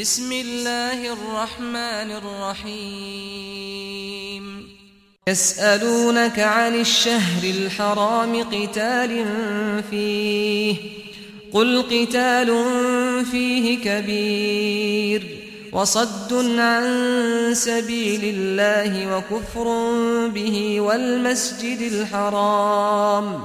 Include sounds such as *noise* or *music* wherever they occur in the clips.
بسم الله الرحمن الرحيم. يسألونك عن الشهر الحرام قتال فيه. قل قتال فيه كبير وصد عن سبيل الله وكفر به والمسجد الحرام.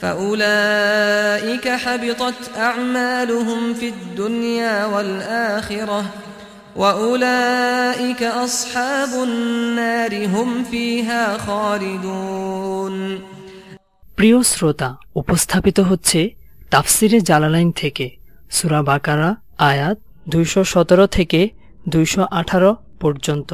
فأولئك حبطت أعمالهم في الدنيا والآخرة وأولئك أصحاب النار هم فيها خالدون প্রিয় শ্রোতা উপস্থাপিত হচ্ছে তাফসিরে জালালাইন থেকে সুরা বাকারা আয়াত দুইশো সতেরো থেকে দুইশো আঠারো পর্যন্ত।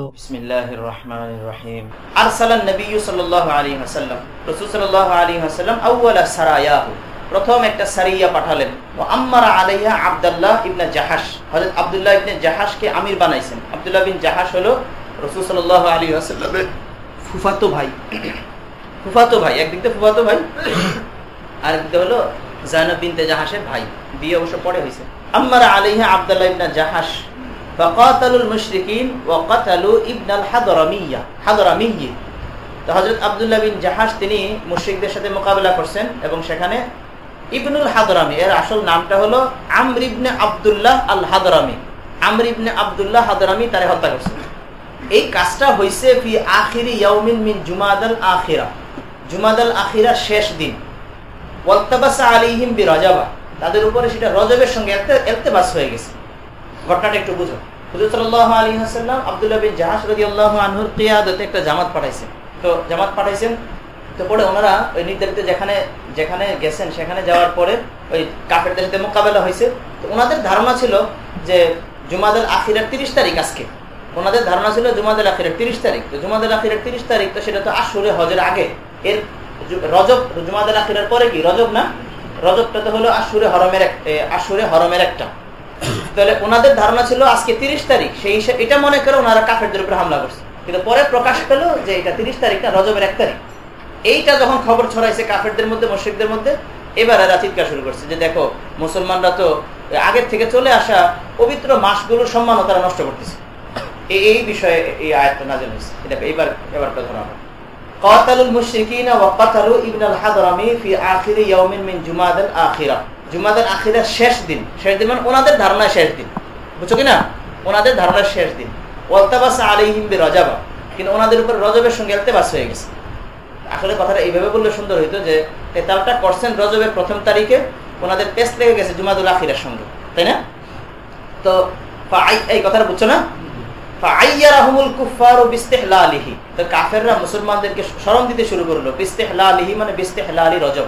প্রথম একটা সারিয়া পাঠালেন। ও আম্মারা আলাইহা আবদুল্লাহ ইবনে জাহাস হজরত আবদুল্লাহ ইবনে জাহাসকে আমির বানাইছেন। আবদুল্লাহ বিন জাহাস হলো রসুল সাল্লাল্লাহু আলী আসাল্লামের ফুফাতো ভাই। ফুফাতো ভাই, একদিক তো ফুফাতো ভাই আর আরেকদিকে হলো জায়নব বিনতে জাহাসের ভাই। বিয়ে অবশ্য পরে হয়েছে আম্মারা আলাইহা আবদুল্লাহ ইবনে জাহাস ওয়াকাতালুল মুশরিকিন ওয়াকাতালু ইবনাল হাদরামিয়া হাদরামিয়ি তো বিন জাহাজ তিনি সাথে মোকাবেলা করছেন এবং সেখানে ইবনুল হাদরামি, এর আসল নামটা হলো আমর ইবনে আল হাদরামি আমর ইবনে হাদরামি তারে হত্যা করছেন এই কাজটা হয়েছে ফি আখিরি ইয়াউমিন মিন জুমাদাল আখিরা জুমাদাল আখিরা শেষ দিন। ওয়াক্তাবাসা আলিহিম বি রজাবা তাদের উপরে সেটা রজবের সঙ্গে এতে এলতেবাস হয়ে গেছে। ঘটনাটা একটু বুঝো। হুজুর একটা পাঠাইছেন। ওনারা যেখানে গেছেন সেখানে যাওয়ার পরে ওনাদের ধারণা ছিল যে জুমাদের আখিরের তিরিশ তারিখ আজকে। ওনাদের ধারণা ছিল জুমাদের আখিরের তিরিশ তারিখ। তো জুমাদের আখিরের তিরিশ তারিখ তো সেটা তো আসরে হজের আগে। এর রজব জুমাদের আখিরের পরে কি? রজব না? রজবটা তো হলো আসুরে হরমের আসুরে হরমের একটা। তাহলে ওনাদের ধারণা ছিল আজকে তিরিশ তারিখ সেই হিসাবে এটা মনে করে ওনারা কাফেরদের উপরে হামলা করছে কিন্তু পরে প্রকাশ পেল যে এটা তিরিশ তারিখ না রজবের এক তারিখ এইটা যখন খবর ছড়াইছে কাফেরদের মধ্যে মুশ্রিকদের মধ্যে এবার এরা চিৎকার শুরু করছে যে দেখো মুসলমানরা তো আগের থেকে চলে আসা পবিত্র মাসগুলোর সম্মানও তারা নষ্ট করতেছে এই বিষয়ে এই আয়াতটা নাজেল হয়েছে এটা এবার এবারটা ধরা হবে قاتلوا المشركين وقتلوا ابن الحضرمي في آخر يوم من جماد الآخرة জুমাদের আখিরা শেষ দিন। শেষ দিন মানে ওনাদের ধারণা শেষ দিন। বুঝছ কিনা? ওনাদের ধারণা শেষ দিন। ওয়ালতাবাস আলাইহিম বি রজাবা কিন্তু ওনাদের উপর রজবের সঙ্গে এলতেবাস হয়ে গেছে। আসলে কথাটা এইভাবে বললে সুন্দর হইতো যে তেতালটা করছেন রজবের প্রথম তারিখে ওনাদের পেস্ট লেগে গেছে জুমাদুল আখিরার সঙ্গে। তাই না? তো এই কথাটা বুঝছ না? কাফেররা মুসলমানদেরকে স্মরণ দিতে শুরু করল। বিস্তেহলা আলিহি মানে বিস্তেহলা আলী রজব।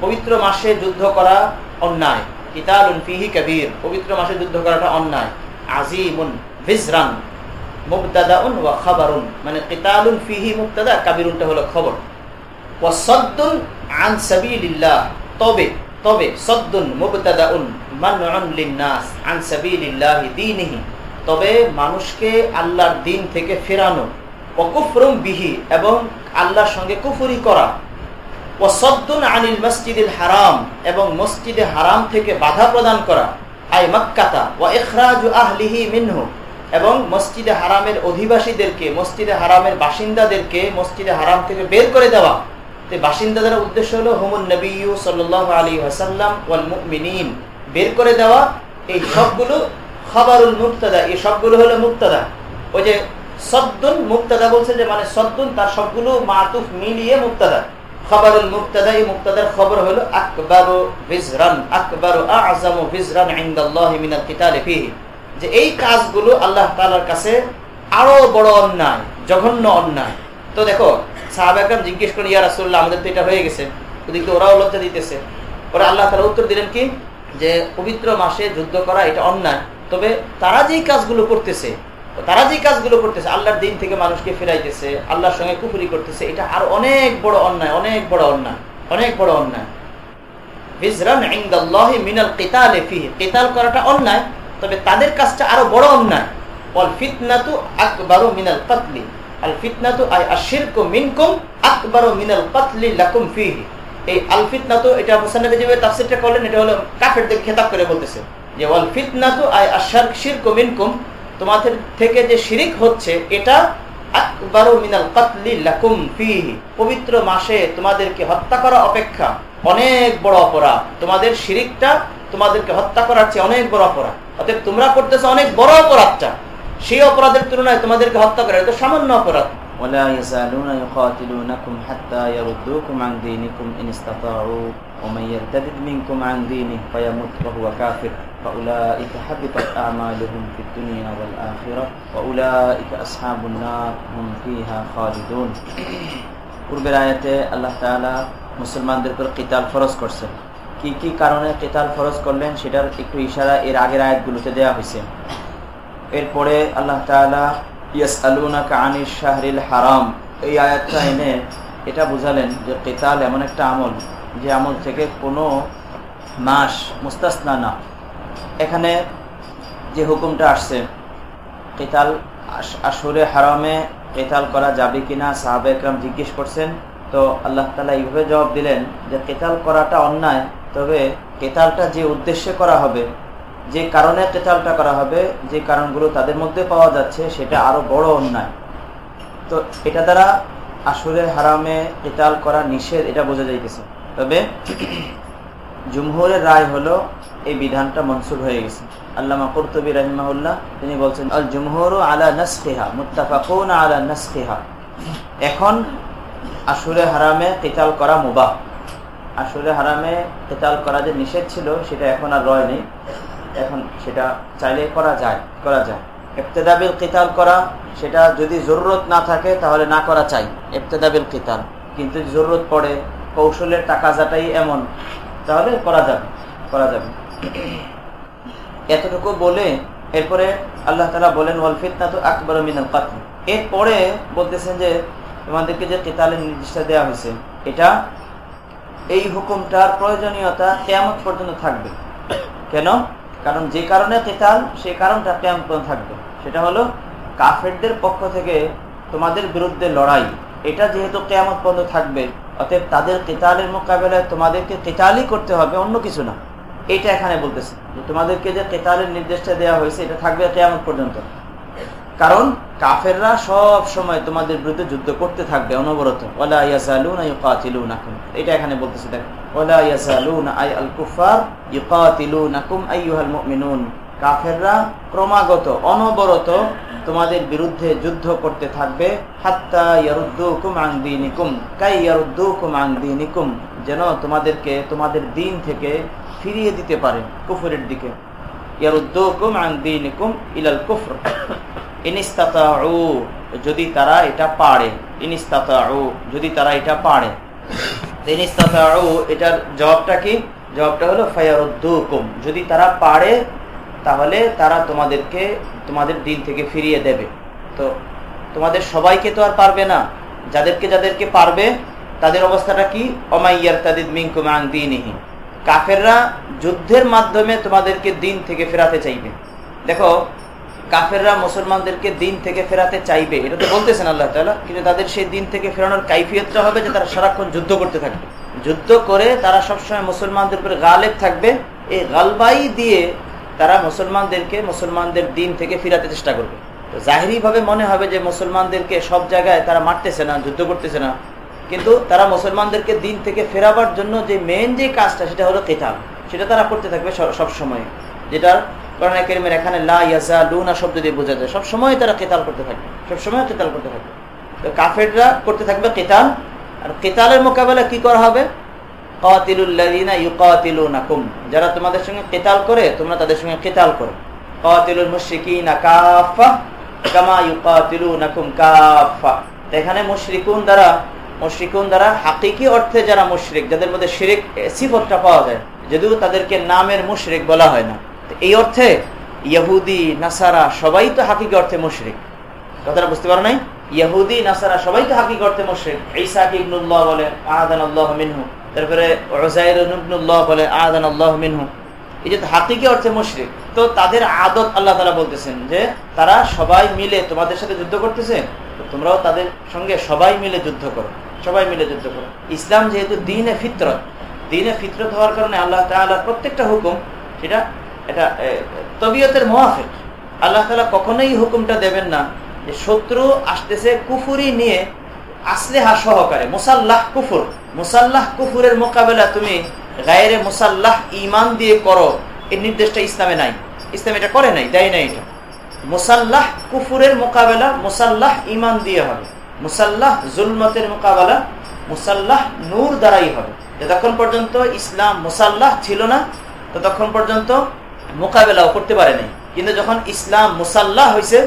পবিত্র মাসে যুদ্ধ করা অন্যায়। কিতালুন ফিহি কবির। পবিত্র মাসে যুদ্ধ করাটা অন্যায়। আজিমুন ভিজরান মুবতাদাউন ওয়া খাবারুন। মানে কিতালুন ফিহি মুবতাদা, কাবিরুনটা হলো খবর। সাদ্দুন আন তবে তবে সাদ্দুন আন তবে মানুষকে আল্লাহর দিন থেকে ফেরানো। ও কুফরুম বিহি এবং আল্লাহর সঙ্গে কুফরি করা। আনিল মসজিদুল হারাম এবং মসজিদে হারাম থেকে বাধা প্রদান করা। মক্কাতা ও মিনহু। এবং মসজিদে হারামের অধিবাসীদেরকে, মসজিদে হারামের বাসিন্দাদেরকে মসজিদে হারাম থেকে বের করে দেওয়া। বাসিন্দাদের উদ্দেশ্য হলো, হুমুন নবী সাল আলী মুমিনিন। বের করে দেওয়া এই সবগুলো খাবারুল মুক্তাদা এই সবগুলো হলো মুক্তাদা ওই যে সদ্দুন মুক্তাদা বলছে যে মানে সদ্দুন তার সবগুলো মাতুফ মিলিয়ে মুক্তাদা খবরুল মুক্তাদা মুক্তাদার খবর হলো, আকবারু ভিজরান আকবারু আযমু ভিজরান ইনদাল্লাহি মিনাল কিতালি ফিহি। যে এই কাজগুলো আল্লাহ তাআলার কাছে আরও বড় অন্যায়, জঘন্য অন্যায়। তো দেখো সাহাবাকরাম জিজ্ঞেস করেন ইয়া রাসূলুল্লাহ, আমাদের তো এটা হয়ে গেছে। ওদিকে ওরাও লজ্জা দিতেছে। ওরা আল্লাহ তাআলা উত্তর দিলেন কি? যে, পবিত্র মাসে যুদ্ধ করা এটা অন্যায়। তবে তারা যেই কাজগুলো করতেছে তারা যে কাজগুলো করতেছে, আল্লাহর দিন থেকে মানুষকে ফেরাইতেছে, আল্লাহর সঙ্গে কুফুরি করতেছে, এটা আর অনেক বড় অন্যায়, অনেক বড় অন্যায়, অনেক বড় অন্যায়। খেতাব করে বলতেছে যে, ওয়াল তোমাদের থেকে যে শিরিক হচ্ছে এটা মিনাল কাতলি লাকুম ফিহি পবিত্র মাসে তোমাদেরকে হত্যা করা অপেক্ষা অনেক বড় অপরাধ তোমাদের শিরিকটা তোমাদেরকে হত্যা করার চেয়ে অনেক বড় অপরাধ অতএব তোমরা করতেছো অনেক বড় অপরাধটা সেই অপরাধের তুলনায় তোমাদেরকে হত্যা করা এটা সামান্য অপরাধ ولا يزالون يقاتلونكم حتى يردوكم عن دينكم إن استطاعوا ومن يرتد منكم عن دينه فيمت وهو كافر فأولئك حبطت أعمالهم في الدنيا والآخرة وأولئك أصحاب النار هم فيها خالدون পূর্বের আয়াতে আল্লাহ তাআলা মুসলমানদের উপর কিতাল ফরজ করছেন কি কি কারণে কিতাল ফরজ করলেন সেটার একটু ইশারা এর আগের আয়াতগুলোতে দেওয়া হয়েছে এরপরে আল্লাহ তাআলা ইয়াস আলুনাকা আনিস শাহরিল হারাম এই আয়াতটা এনে এটা বুঝালেন যে কেতাল এমন একটা আমল যে আমল থেকে কোনো মাস মুস্তাসনা না এখানে যে হুকুমটা আসছে, কেতাল আসরে হারামে কেতাল করা যাবে কিনা সাহাবে একরাম জিজ্ঞেস করছেন। তো আল্লাহ তালা এইভাবে জবাব দিলেন যে কেতাল করাটা অন্যায়, তবে কেতালটা যে উদ্দেশ্যে করা হবে, যে কারণে কেতালটা করা হবে, যে কারণগুলো তাদের মধ্যে পাওয়া যাচ্ছে, সেটা আরও বড় অন্যায়। তো এটা দ্বারা আসরে হারামে কেতাল করা নিষেধ, এটা বোঝা যাইতেছে। তবে *clears throat* জুমহুরের রায় হলো এই বিধানটা মনসুর হয়ে গেছে। আল্লামা কর্তবী রহিমাহুল্লাহ, তিনি বলছেন, আল জুমহুর আলা নসফিহা মুত্তাফাকুন আলা নসফিহা এখন আসুরে হারামে কেতাল করা মুবাহ। আসুরে হারামে কেতাল করা যে নিষেধ ছিল, সেটা এখন আর রয় নেই। এখন সেটা চাইলে করা যায় করা যায়। ইবতেদাবিল কিতাল করা, সেটা যদি জরুরত না থাকে, তাহলে না করা চাই। ইবতেদাবিল কিতাল। কিন্তু জরুরত পড়ে, কৌশলের টাকা যাটাই এমন, তাহলে করা যাবে করা যাবে। এতটুকু বলে এরপরে আল্লাহ তালা বলেন, ওয়াল ফিতনা তো আকবর মিনাল এরপরে বলতেছেন যে, তোমাদেরকে যে কেতালের নির্দিষ্ট দেওয়া হয়েছে, এটা এই হুকুমটার প্রয়োজনীয়তা কেমন পর্যন্ত থাকবে। কেন? কারণ যে কারণে কেতাল সেই কারণটা কেমন পর্যন্ত থাকবে। সেটা হলো, কাফেরদের পক্ষ থেকে তোমাদের বিরুদ্ধে লড়াই, এটা যেহেতু কেমন পর্যন্ত থাকবে, অতএব তাদের কেতালের মোকাবেলায় তোমাদেরকে কেতালই করতে হবে, অন্য কিছু না। এটা এখানে বলতেছে। তোমাদেরকে যে কেতালের নির্দেশটা দেওয়া হয়েছে, এটা থাকবে কেমন পর্যন্ত। কারণ কাফেররা সব সময় তোমাদের বিরুদ্ধে যুদ্ধ করতে থাকবে অনবরত। কাফেররা ক্রমাগত, অনবরত তোমাদের বিরুদ্ধে যুদ্ধ করতে থাকবে। যেন তোমাদেরকে, তোমাদের দিন থেকে ফিরিয়ে দিতে পারে কুফুরের দিকে। ইয়ারুদ্দুকুম আন দীনিকুম ইলাল কুফর। যদি তারা এটা পারে। যদি তারা এটা পারে। এটার জবাবটা কি? জবাবটা হলো ফায়ারুদ্দুকুম, যদি তারা পারে, তাহলে তারা তোমাদেরকে, তোমাদের দিন থেকে ফিরিয়ে দেবে। তো তোমাদের সবাইকে তো আর পারবে না। যাদেরকে যাদেরকে পারবে, তাদের অবস্থাটা কি? অমাইয়ার তাদের মিঙ্কুমান দিনহীন কাফেররা যুদ্ধের মাধ্যমে তোমাদেরকে দিন থেকে ফেরাতে চাইবে। দেখো, কাফেররা মুসলমানদেরকে দিন থেকে ফেরাতে চাইবে। এটা তো বলতেছেন আল্লাহ তালা কিন্তু তাদের সেই দিন থেকে ফেরানোর কাইফিয়তটা হবে যে তারা সারাক্ষণ যুদ্ধ করতে থাকবে। যুদ্ধ করে তারা সবসময় মুসলমানদের উপরে গালেব থাকবে। এই গালবাই দিয়ে তারা মুসলমানদেরকে মুসলমানদের দিন থেকে ফিরাতে চেষ্টা করবে। তো জাহিরি ভাবে মনে হবে যে মুসলমানদেরকে সব জায়গায় তারা মারতেছে না, যুদ্ধ করতেছে না। কিন্তু তারা মুসলমানদেরকে দিন থেকে ফেরাবার জন্য যে মেন যে কাজটা, সেটা হলো কেতাল সেটা তারা করতে থাকবে সব সময়। যেটার কোরআন কেরিমের এখানে লা ইয়াজা লুনা শব্দ দিয়ে বোঝা যায়। সবসময় তারা কেতাল করতে থাকবে। সবসময় কেতাল করতে থাকবে। তো কাফেররা করতে থাকবে কেতাল। আর কেতালের মোকাবেলা কি করা হবে? কাতিলুল্লাযিনা ইউকাতিলুনাকুম। যারা তোমাদের সঙ্গে কেতাল করে, তোমরা তাদের সঙ্গে কেতাল করো। কাতিলুল মুশরিকিনা কাফা কামা ইউকাতিলুনাকুম কাফা এখানে মুশরিকুন দ্বারা মুশরিকুন দ্বারা হাকিকি অর্থে যারা মুশরিক, যাদের মধ্যে শিরিক সিফতটা পাওয়া যায়, যদিও তাদেরকে নামের মুশরিক বলা হয় না। এই অর্থে ইহুদি, নাসারা সবাই তো হাকিকি অর্থে মুশরিক। কথাটা বুঝতে পারো নাই? ইহুদি, নাসারা সবাই তো হাকিকি অর্থে মুশরিক। ঈসাকে ইবনুল্লাহ বলে আহাদান আল্লাহ মিনহু। তারপরে ওজাইর ইবনুল্লাহ বলে আহাদান আল্লাহ মিনহু। এই যে হাকিকি অর্থে মুশরিক, তো তাদের আদত আল্লাহ তালা বলতেছেন যে, তারা সবাই মিলে তোমাদের সাথে যুদ্ধ করতেছে তোমরাও তাদের সঙ্গে সবাই মিলে যুদ্ধ করো। সবাই মিলে যুদ্ধ করো। ইসলাম যেহেতু দিনে ফিতরত দিনে ফিতরত হওয়ার কারণে আল্লাহ তালার প্রত্যেকটা হুকুম, সেটা এটা তবিয়তের মোয়াফেক আল্লাহ তালা কখনোই হুকুমটা দেবেন না যে শত্রু আসতেছে কুফুরি নিয়ে আসলেহা সহকারে। মুসাল্লাহ কুফুর, মুসাল্লাহ কুফুরের মোকাবেলা তুমি গায়ের মুসাল্লাহ ইমান দিয়ে করো এই নির্দেশটা ইসলামে নাই। ইসলাম এটা করে নাই, দেয় নাই এটা। মুসাল্লাহ কুফুরের মোকাবেলা মুসাল্লাহ ইমান দিয়ে হবে। মুসাল্লাহ জুলমতের মোকাবেলা, মুসাল্লাহ নূর দ্বারাই হবে। যতক্ষণ পর্যন্ত ইসলাম মুসাল্লাহ ছিল না, ততক্ষণ পর্যন্ত মোকাবেলাও করতে পারেনি কিন্তু যখন ইসলাম মুসাল্লাহ হয়েছে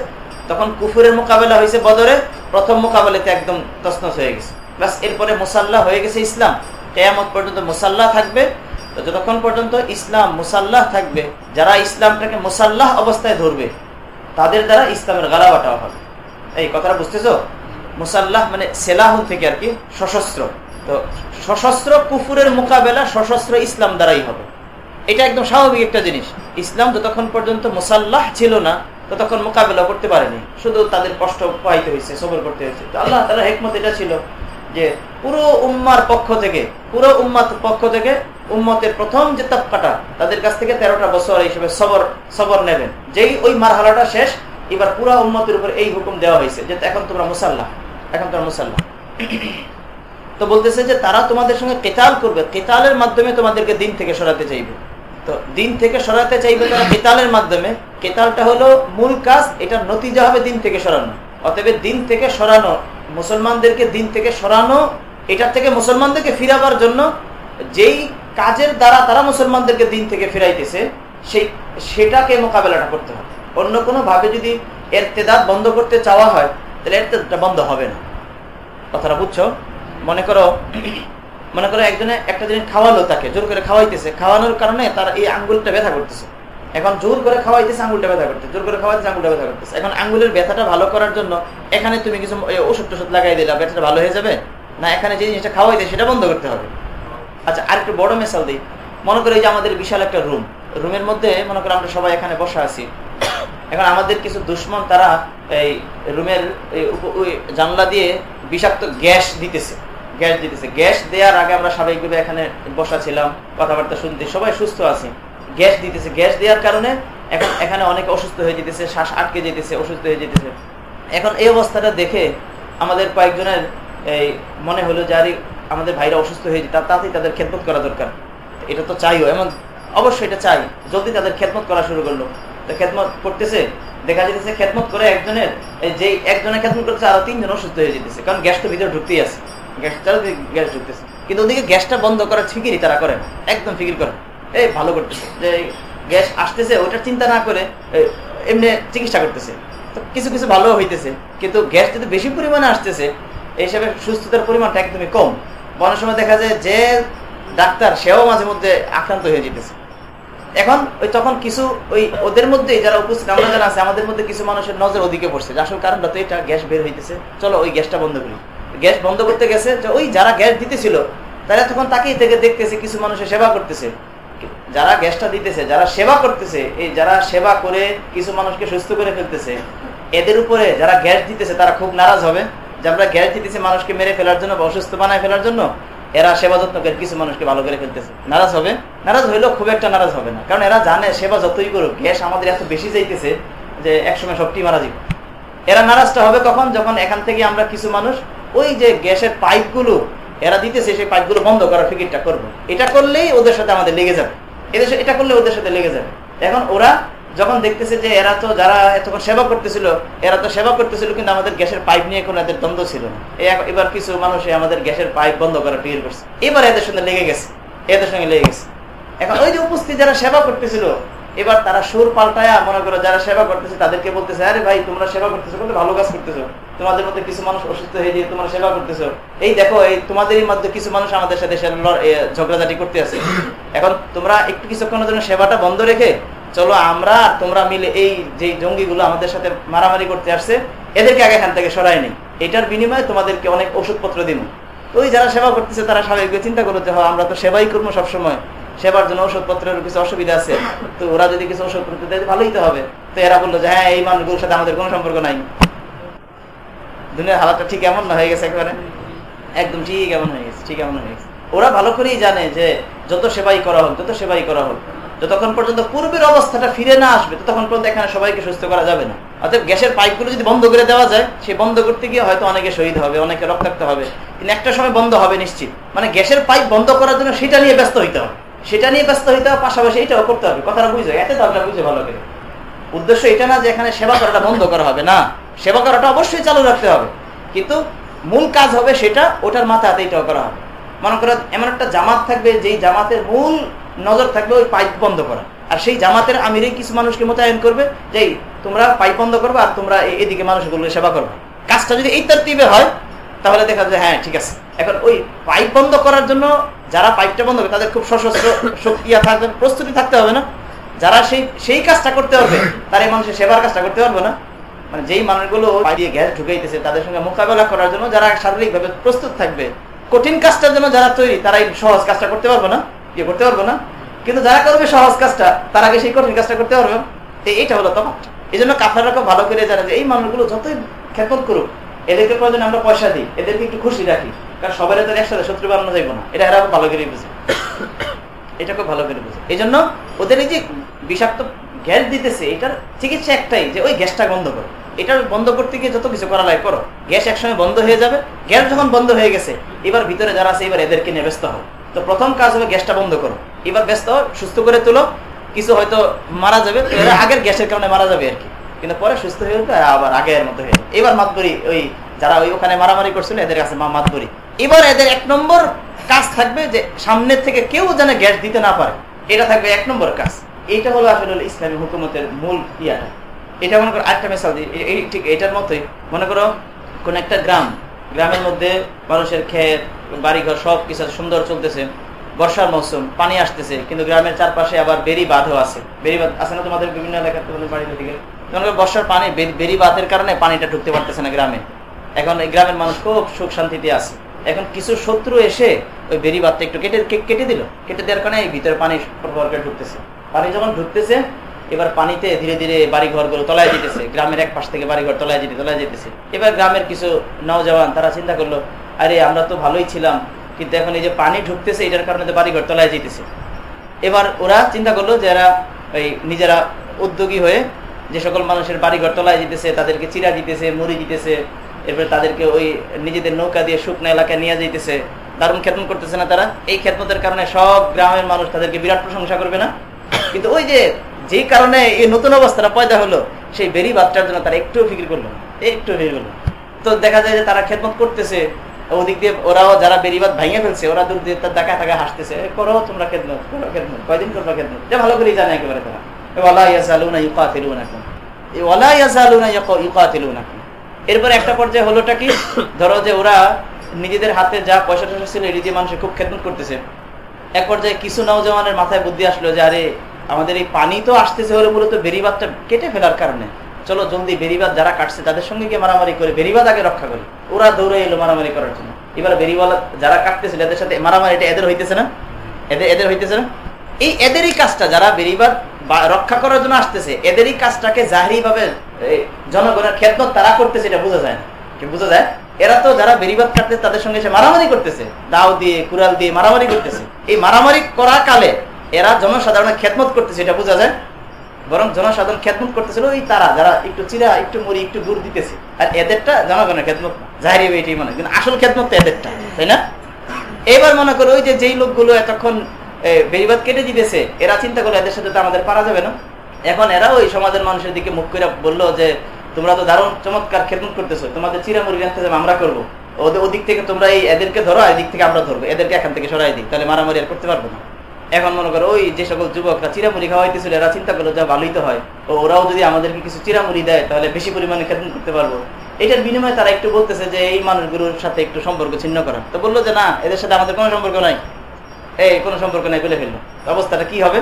তখন কুফুরের মোকাবেলা হয়েছে বদরে, প্রথম মোকাবেলাতে একদম তসনস হয়ে গেছে। প্লাস এরপরে মুসাল্লাহ হয়ে গেছে ইসলাম। কেয়ামত পর্যন্ত মুসাল্লাহ থাকবে। তো যতক্ষণ পর্যন্ত ইসলাম মুসাল্লাহ থাকবে, যারা ইসলামটাকে মুসাল্লাহ অবস্থায় ধরবে, তাদের দ্বারা ইসলামের গালা গালাবাটাও হবে। এই কথাটা বুঝতেছো? মুসাল্লাহ মানে সেলাহুন থেকে আর কি, সশস্ত্র। তো সশস্ত্র কুফুরের মোকাবেলা সশস্ত্র ইসলাম দ্বারাই হবে। এটা একদম স্বাভাবিক একটা জিনিস। ইসলাম যতক্ষণ পর্যন্ত মুসাল্লাহ ছিল না, ততক্ষণ মোকাবেলা করতে পারেনি। শুধু তাদের কষ্ট পাইতে হয়েছে, সবর করতে হয়েছে। তো আল্লাহ তালা হেকমত এটা ছিল যে, পুরো উম্মার পক্ষ থেকে, পুরো উম্মার পক্ষ থেকে উম্মতের প্রথম যে তপকাটা তাদের কাছ থেকে তেরোটা বছর হিসেবে সবর সবর নেবেন। যেই ওই মারহালাটা শেষ, এবার পুরা উম্মতের উপর এই হুকুম দেওয়া হয়েছে যে, এখন তোমরা মুসাল্লাহ। এখন মুসাল্লাহ তো বলতেছে যে তারা তোমাদের সঙ্গে কেতাল করবে, কেতালের মাধ্যমে তোমাদেরকে দিন থেকে সরাতে চাইবে। তো দিন থেকে সরাতে চাইবে তারা কেতালের মাধ্যমে। কেতালটা হলো মূল কাজ, এটা নতিজা হবে দিন থেকে সরানো। অতএব দিন থেকে সরানো, মুসলমানদেরকে দিন থেকে সরানো, এটার থেকে মুসলমানদেরকে ফিরাবার জন্য যেই কাজের দ্বারা তারা মুসলমানদেরকে দিন থেকে ফিরাইতেছে, সেই, সেটাকে মোকাবেলাটা করতে হবে। অন্য কোনো ভাবে যদি এর তেদাত বন্ধ করতে চাওয়া হয় তাহলে এর তেদাতটা বন্ধ হবে না। কথাটা বুঝছ? মনে করো মনে করো একজনে একটা জিনিস খাওয়ালো তাকে, জোর করে খাওয়াইতেছে। খাওয়ানোর কারণে তার এই আঙ্গুলটা ব্যথা করতেছে। এখন জোর করে খাওয়াইতেছে, আঙ্গুলটা ব্যথা করতেছে। জোর করে খাওয়াইতেছে, আঙ্গুলটা ব্যথা করতেছে। এখন আঙ্গুলের ব্যথাটা ভালো করার জন্য এখানে তুমি কিছু ওষুধ টষুধ লাগাই দিলা, ব্যথাটা ভালো হয়ে যাবে? না, এখানে যে জিনিসটা খাওয়াইতে সেটা বন্ধ করতে হবে। আচ্ছা আর একটু বড় মেশাল দিই। মনে করি যে আমাদের বিশাল একটা রুম। রুমের মধ্যে মনে করো আমরা সবাই এখানে বসা আছি। এখন আমাদের কিছু দুশ্মন তারা এই রুমের জানলা দিয়ে বিষাক্ত গ্যাস দিতেছে গ্যাস দিতেছে। গ্যাস দেওয়ার আগে আমরা স্বাভাবিকভাবে এখানে বসা ছিলাম, কথাবার্তা শুনতে। সবাই সুস্থ আছি। গ্যাস দিতেছে। গ্যাস দেওয়ার কারণে এখন এখানে অনেক অসুস্থ হয়ে যেতেছে, শ্বাস আটকে যেতেছে, অসুস্থ হয়ে যেতেছে। এখন এই অবস্থাটা দেখে আমাদের কয়েকজনের এই মনে হলো যে আমাদের ভাইরা অসুস্থ হয়ে যেত তাতেই তাদের খেদমত করা দরকার। এটা তো চাইও। এমন অবশ্যই এটা চাই। জলদি তাদের খেদমত করা শুরু করল। খেদমত করতেছে, দেখা যেতেছে খেদমত করে একজনের যে একজনের খেদমত করতেছে, আরও তিনজন অসুস্থ হয়ে যেতেছে কারণ গ্যাস তো ভিতরে ঢুকতেই আছে। গ্যাস গ্যাস ঢুকতেছে। কিন্তু ওদিকে গ্যাসটা বন্ধ করার ফিকিরই তারা করেন, একদম ফিকির করেন। এই ভালো করতেছে, যে গ্যাস আসতেছে ওটার চিন্তা না করে এমনি চিকিৎসা করতেছে। তো কিছু কিছু ভালো হইতেছে, কিন্তু গ্যাস যদি বেশি পরিমাণে আসতেছে, এই হিসাবে সুস্থতার পরিমাণটা একদমই কম। অনেক সময় দেখা যায় যে ডাক্তার, সেও মাঝে মধ্যে আক্রান্ত হয়ে যেতেছে এখন ওই তখন কিছু ওই ওদের মধ্যে যারা উপস্থিত, আমরা যারা আছে, আমাদের মধ্যে কিছু মানুষের নজর ওদিকে পড়ছে। আসল কারণটা তো এটা, গ্যাস বের হইতেছে। চলো ওই গ্যাসটা বন্ধ করি। গ্যাস বন্ধ করতে গেছে, যে ওই যারা গ্যাস দিতেছিল, তারা তখন তাকেই থেকে দেখতেছে, কিছু মানুষের সেবা করতেছে। যারা গ্যাসটা দিতেছে, যারা সেবা করতেছে, এই যারা সেবা করে কিছু মানুষকে সুস্থ করে ফেলতেছে, এদের উপরে যারা গ্যাস দিতেছে, তারা খুব নারাজ হবে। যে আমরা গ্যাস দিতেছি মানুষকে মেরে ফেলার জন্য বা অসুস্থ বানায় ফেলার জন্য এরা সেবা যত্ন করে কিছু মানুষকে ভালো করে ফেলতেছে। নারাজ হবে? নারাজ হইলেও খুব একটা নারাজ হবে না। কারণ এরা জানে সেবা যতই করুক, গ্যাস আমাদের এত বেশি যাইতেছে যে একসময় সবটি মারা যাবে। এরা নারাজটা হবে কখন? যখন এখান থেকে আমরা কিছু মানুষ ওই যে গ্যাসের পাইপগুলো এরা দিতেছে, সেই পাইপগুলো বন্ধ করার ফিকিরটা করব। এটা করলেই ওদের সাথে আমাদের লেগে যাবে। এদের এটা করলে ওদের সাথে লেগে যাবে। এখন ওরা যখন দেখতেছে যে এরা তো যারা এতক্ষণ সেবা করতেছিল, এরা তো সেবা করতেছিল, কিন্তু আমাদের গ্যাসের পাইপ নিয়ে কোনো এদের দ্বন্দ্ব ছিল। না এবার কিছু মানুষ আমাদের গ্যাসের পাইপ বন্ধ করা টিকির করছে। এবার এদের সঙ্গে লেগে গেছে। এদের সঙ্গে লেগে গেছে। এখন ওই যে উপস্থিত যারা সেবা করতেছিল, এবার তারা সুর পাল্টায়া মনে করো যারা সেবা করতেছে, তাদেরকে বলতেছে, আরে ভাই, তোমরা সেবা করতেছো, কত ভালো কাজ করতেছো। তোমাদের মধ্যে কিছু মানুষ অসুস্থ হয়ে গিয়ে তোমরা সেবা করতেছো। এই দেখো, এই তোমাদেরই মধ্যে কিছু মানুষ আমাদের সাথে ঝগড়াঝাটি করতে আছে। এখন তোমরা একটু কিছুক্ষণের জন্য সেবাটা বন্ধ রেখে চলো আমরা আর তোমরা মিলে এই যে জঙ্গিগুলো আমাদের সাথে মারামারি করতে আসছে এদেরকে আগে এখান থেকে সরাই নেই। এটার বিনিময়ে তোমাদেরকে অনেক ওষুধপত্র দিব। ওই যারা সেবা করতেছে তারা স্বাভাবিক চিন্তা করল যে হ্যাঁ, আমরা তো সেবাই করব সবসময়। সেবার জন্য ওষুধপত্রের কিছু অসুবিধা আছে। তো ওরা যদি কিছু ওষুধপত্র দেয় ভালোই তো হবে। তো এরা বলল যে হ্যাঁ এই মানুষগুলোর সাথে আমাদের কোনো সম্পর্ক নাই। দুনিয়ার হালাতটা ঠিক এমন না হয়ে গেছে একেবারে। একদম ঠিক এমন হয়ে গেছে ঠিক এমন হয়ে গেছে। ওরা ভালো করেই জানে যে যত সেবাই করা হোক যত সেবাই করা হোক। যতক্ষণ পর্যন্ত পূর্বের অবস্থাটা ফিরে না আসবে, ততক্ষণ পর্যন্ত এখানে সবাইকে সুস্থ করা যাবে না। অর্থাৎ গ্যাসের পাইপগুলো যদি বন্ধ করে দেওয়া যায়, সে বন্ধ করতে গিয়ে হয়তো অনেকে শহীদ হবে, অনেকে রক্তাক্ত হবে। কিন্তু একটা সময় বন্ধ হবে নিশ্চিত। মানে গ্যাসের পাইপ বন্ধ করার জন্য সেটা নিয়ে ব্যস্ত হইতে হবে। সেটা নিয়ে ব্যস্ত হইতে হবে, পাশাপাশি এটাও করতে হবে। কথাটা বুঝে এতে দরকার বুঝে ভালো করে? উদ্দেশ্য এটা না যে এখানে সেবা করাটা বন্ধ করা হবে। না, সেবা করাটা অবশ্যই চালু রাখতে হবে। কিন্তু মূল কাজ হবে সেটা ওটার মাথাতে এটাও করা হবে। মনে করো এমন একটা জামাত থাকবে, যেই জামাতের মূল নজর থাকবে ওই পাইপ বন্ধ করা। আর সেই জামাতের আমিরে কিছু মানুষকে মোতায়েন করবে, যে তোমরা পাইপ বন্ধ করবে আর তোমরা এদিকে মানুষগুলোকে সেবা করবে। কাজটা যদি এই তরতিবে হয়, তাহলে দেখা যায় হ্যাঁ ঠিক আছে। এখন ওই পাইপ বন্ধ করার জন্য যারা পাইপটা বন্ধ করবে, তাদের খুব সশস্ত্র শক্তি থাকবে, প্রস্তুতি থাকতে হবে না। যারা সেই সেই কাজটা করতে পারবে, তারা এই মানুষের সেবার কাজটা করতে পারবে না। মানে যেই মানুষগুলো দিয়ে গ্যাস ঢুকাইতেছে, তাদের সঙ্গে মোকাবেলা করার জন্য যারা শারীরিকভাবে প্রস্তুত থাকবে, কঠিন কাজটার জন্য যারা তৈরি তারা এই সহজ কাজটা করতে পারবে না। ইয়ে করতে পারবে না। কিন্তু যারা করবে সহজ কাজটা, তার আগে সেই কঠিন কাজটা করতে পারবে। এইটা হলো তফাৎ। এই জন্য কাফাররা ভালো করে জানে যে এই মানুষগুলো যতই খেতমত করুক, এদেরকে প্রয়োজন আমরা পয়সা দিই, এদেরকে একটু খুশি রাখি। কারণ সবাই তো একসাথে শত্রু বানানো যাইব না। এটা এরা ভালো করে বুঝে। এটা খুব ভালো করে বুঝে। এই জন্য ওদের এই যে বিষাক্ত গ্যাস দিতেছে, এটার চিকিৎসা একটাই, যে ওই গ্যাসটা বন্ধ করো। এটা বন্ধ করতে গিয়ে যত কিছু করা লাগে করো। গ্যাস একসময় বন্ধ হয়ে যাবে। গ্যাস যখন বন্ধ হয়ে গেছে, এবার ভিতরে যারা আছে, এবার এদেরকে নিয়ে ব্যস্ত হও। তো প্রথম কাজ হবে গ্যাসটা বন্ধ করো। এবার ব্যস্ত সুস্থ করে তোলো। কিছু হয়তো মারা যাবে আগের গ্যাসের কারণে মারা যাবে আর কি। কিন্তু পরে সুস্থ হয়ে উঠবে আবার আগের মতো হয়ে। এবার মাতবরি, ওই যারা ওই ওখানে মারামারি করছিল, এদের কাছে মাতবরি। এবার এদের এক নম্বর কাজ থাকবে যে সামনের থেকে কেউ যেন গ্যাস দিতে না পারে। এটা থাকবে এক নম্বর কাজ। এইটা হলো আসলে ইসলামী হুকুমতের মূল ইয়াটা। এটা মনে করো আরেকটা মেসাল দিই এই ঠিক এটার মতোই। মনে করো কোন একটা গ্রাম গ্রামের মধ্যে মানুষের ক্ষেত, বাড়িঘর সব কিছু সুন্দর চলতেছে। বর্ষার মৌসুম, পানি আসতেছে, কিন্তু গ্রামের চারপাশে আবার বেরি বাঁধও আছে। বেরি বাঁধ আছে না তোমাদের বিভিন্ন এলাকার তোমাদের বাড়ির দিকে বর্ষার পানি বেরি বাঁধের কারণে পানিটা ঢুকতে পারতেছে না গ্রামে। এখন এই গ্রামের মানুষ খুব সুখ শান্তিতে আছে। এখন কিছু শত্রু এসে ওই বেরি বাঁধটা একটু কেটে কেটে দিল। কেটে দেওয়ার কারণে এই ভিতরে পানি ঢুকতেছে। পানি যখন ঢুকতেছে এবার পানিতে ধীরে ধীরে বাড়ি ঘরগুলো তলায় যেতেছে, গ্রামের এক পাশ থেকে বাড়িঘর তলায় যেতে, তলায় যেতেছে। এবার গ্রামের কিছু নওজওয়ান তারা চিন্তা করল, আরে, আমরা তো ভালোই ছিলাম, কিন্তু এখন এই যে পানি ঢুকতেছে, এটার কারণে তো বাড়িঘর তলায় যেতেছে। এবার ওরা চিন্তা করল যে এরা ওই নিজেরা উদ্যোগী হয়ে যে সকল মানুষের বাড়িঘর তলায় যেতেছে, তাদেরকে চিরা দিতেছে, মুড়ি দিতেছে, এরপরে তাদেরকে ওই নিজেদের নৌকা দিয়ে শুকনো এলাকায় নিয়ে যাইতেছে। দারুণ খেতন করতেছে না তারা? এই খেতমতের কারণে সব গ্রামের মানুষ তাদেরকে বিরাট প্রশংসা করবে না? কিন্তু ওই যে যে কারণে এই নতুন অবস্থাটা পয়দা হলো সেই বেরি বাচ্চার জন্য তারা একটু ফিকির করল একটু ফিকির করল তো দেখা যায় যে তারা খেদমত করতেছে ওদিক দিয়ে ওরাও যারা বেরিবাদ ভাঙিয়ে ফেলছে ওরা দূর দিয়ে তার দেখা টাকা হাসতেছে করো তোমরা খেদমত করো খেদমত কয়দিন করবা খেদমত? এটা ভালো করেই জানে একেবারে তারা। এ, ইয়াজালুনা ইউকাতিলুনাকুম। এ, ওয়ালা ইয়াজালুনা ইয়াক- ইউকাতিলুনাকুম। এরপরে একটা পর্যায়ে হলোটা কি? ধরো যে ওরা নিজেদের হাতে যা পয়সা টয়সা ছিল এটি দিয়ে মানুষের খুব খেদমত করতেছে। এক পর্যায়ে কিছু নওজওয়ানের মাথায় বুদ্ধি আসলো যে আরে আমাদের এই পানি তো আসতেছে হলে মূলত বেরিবাদটা কেটে ফেলার কারণে। চলো জলদি বেরিবাদ যারা কাটছে তাদের সঙ্গে গিয়ে মারামারি করে বেরিবাদ আগে রক্ষা করি। ওরা দৌড়ে এলো মারামারি করার জন্য। এবার বেরিবাদ যারা কাটতেছিল এদের সাথে মারামারি এটা এদের হইতেছে না? এদের এদের হইতেছে না? এই এদেরই কাজটা যারা বেরিবাদ রক্ষা করার জন্য আসতেছে, এদেরই কাজটাকে জাহিরি ভাবে জনগণের খেদমত তারা করতেছে এটা বোঝা যায় না। কি বোঝা যায়? এরা তো যারা বেরিবাদ কাটতে তাদের সঙ্গে এসে মারামারি করতেছে। দাও দিয়ে, কুড়াল দিয়ে মারামারি করতেছে। এই মারামারি করা কালে এরা জনসাধারণের খেদমত করতেছে এটা বোঝা যায়। বরং জনসাধারণ খেদমত করতেছিল ওই তারা যারা একটু চিরা একটু মুড়ি একটু গুড় দিতেছে। আর এদেরটা জনগণের খেদমত না। জাহিরি এটাই মনে কিন্তু আসল খেদমত তো এদেরটা তাই না? এবার মনে করো ওই যে যেই লোকগুলো এতক্ষণ এ, বেড়িবাদ কেটে দিতেছে এরা চিন্তা করে এদের সাথে তো আমাদের পারা যাবে না। এখন এরা ওই সমাজের মানুষের দিকে মুখ করে বলল যে তোমরা তো দারুণ চমৎকার খেদমত করতেছো। তোমাদের চিরামুড়ি ইন্তজাম আমরা করব। ওদের ওদিক থেকে তোমরা এই এদেরকে ধরো এদিক থেকে আমরা ধরবো। এদেরকে এখান থেকে সরাই দিই। তাহলে মারামারি আর করতে পারব না। এখন মনে করো ওই যে সকল যুবকরা চিরামুড়ি খাওয়াইতেছিল, এরা চিন্তা করল যা ভালোই তো হয়। তো ওরাও যদি আমাদেরকে কিছু চিরামুড়ি দেয়, তাহলে বেশি পরিমাণে খেদমত করতে পারব। এটার বিনিময়ে তারা একটু বলতেছে যে এই মানুষগুলোর সাথে একটু সম্পর্ক ছিন্ন করা। তো বলল যে, না, এদের সাথে আমাদের কোনো সম্পর্ক নাই। এই, কোনো সম্পর্ক নাই বলে ফেলল। অবস্থাটা কি হবে?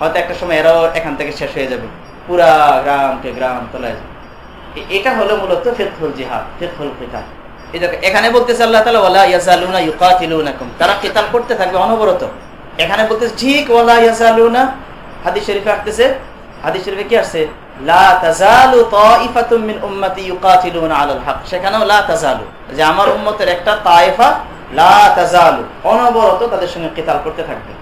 হয়তো একটা সময় এরাও এখান থেকে শেষ হয়ে যাবে। পুরা গ্রামকে গ্রাম তোলা যাবে। এটা হলো মূলত ফেতফুল জিহাদ ফেতফুল কিতাল। এখানে বলতেছে আল্লাহ তাআলা, ওয়ালা ইয়াজালুনা ইউকাতিলুনাকুম। তারা কিতাল করতে থাকবে অনবরত। এখানে বলতেছে, ঠিক ওয়ালা ইয়াজালুনা হাদিস শরীফে আসতেছে, হাদিস শরীফে কি আসছে? লা তাইফাতুম মিন উম্মতি ইউকাতিলুনা আলাল হক। সেখানেও লা যে আমার উম্মতের একটা তায়েফা লা তাজালু। অনবরত তাদের সঙ্গে কিতাল করতে থাকবে।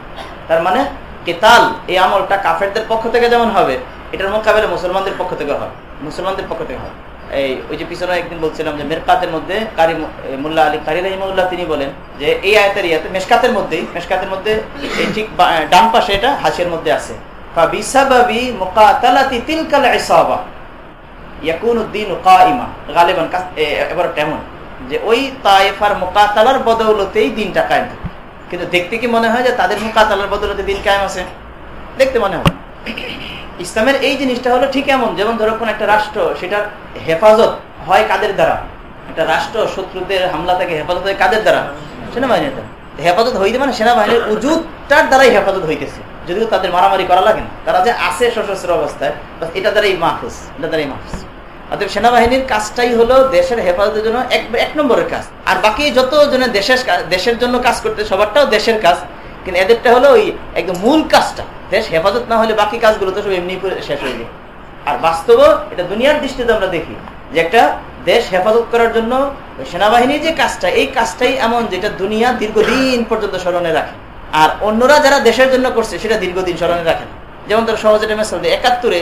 তার মানে কেতাল এই আমলটা কাফেরদের পক্ষ থেকে যেমন হবে, এটার মোকাবেলা মুসলমানদের পক্ষ থেকে হয়। মুসলমানদের পক্ষ থেকে হয়। এই, ওই যে পিছনে একদিন বলছিলাম যে মেরকাতের মধ্যে কারি মোল্লা আলী কারি রহিমউল্লাহ তিনি বলেন যে এই আয়াতের ইয়াতে মেশকাতের মধ্যেই, মেশকাতের মধ্যে এই ঠিক ডান পাশে এটা হাসির মধ্যে আছে। এবার তেমন যে ওই তায়েফার মোকাতালার বদৌলতেই দিনটা কায়েম কিন্তু দেখতে কি মনে হয় যে তাদের মোকাতালার বদৌলতে দিন কায়েম আছে? দেখতে মনে হয়। ইসলামের এই জিনিসটা হলো ঠিক এমন, যেমন ধরো কোন একটা রাষ্ট্র, সেটার হেফাজত হয় কাদের দ্বারা? একটা রাষ্ট্র শত্রুদের হামলা থেকে হেফাজত হয় কাদের দ্বারা? সেনাবাহিনীর দ্বারা। হেফাজত হইতে মানে সেনাবাহিনীর উজুতটার দ্বারাই হেফাজত হইতেছে। যদিও তাদের মারামারি করা লাগে না। তারা যে আছে সশস্ত্র অবস্থায়, বাস এটা দ্বারাই মাহফুজ এটা দ্বারাই মাহফুজ অতএব সেনাবাহিনীর কাজটাই হলো দেশের হেফাজতের জন্য এক এক নম্বরের কাজ। আর বাকি যত জনের দেশের দেশের জন্য কাজ করতে সবারটাও দেশের কাজ। কিন্তু এদেরটা হলো ওই একদম মূল কাজটা। দেশ হেফাজত না হলে বাকি কাজগুলো তো সব এমনি করে শেষ হয়ে যায়। আর বাস্তব এটা দুনিয়ার দৃষ্টিতে আমরা দেখি যে একটা দেশ হেফাজত করার জন্য সেনাবাহিনী সেনাবাহিনীর যে কাজটা, এই কাজটাই এমন যেটা দুনিয়া দীর্ঘদিন পর্যন্ত স্মরণে রাখে। আর অন্যরা যারা দেশের জন্য করছে, সেটা দীর্ঘদিন স্মরণে রাখে না। যেমন ধরো সহজে মেসাল একাত্তরে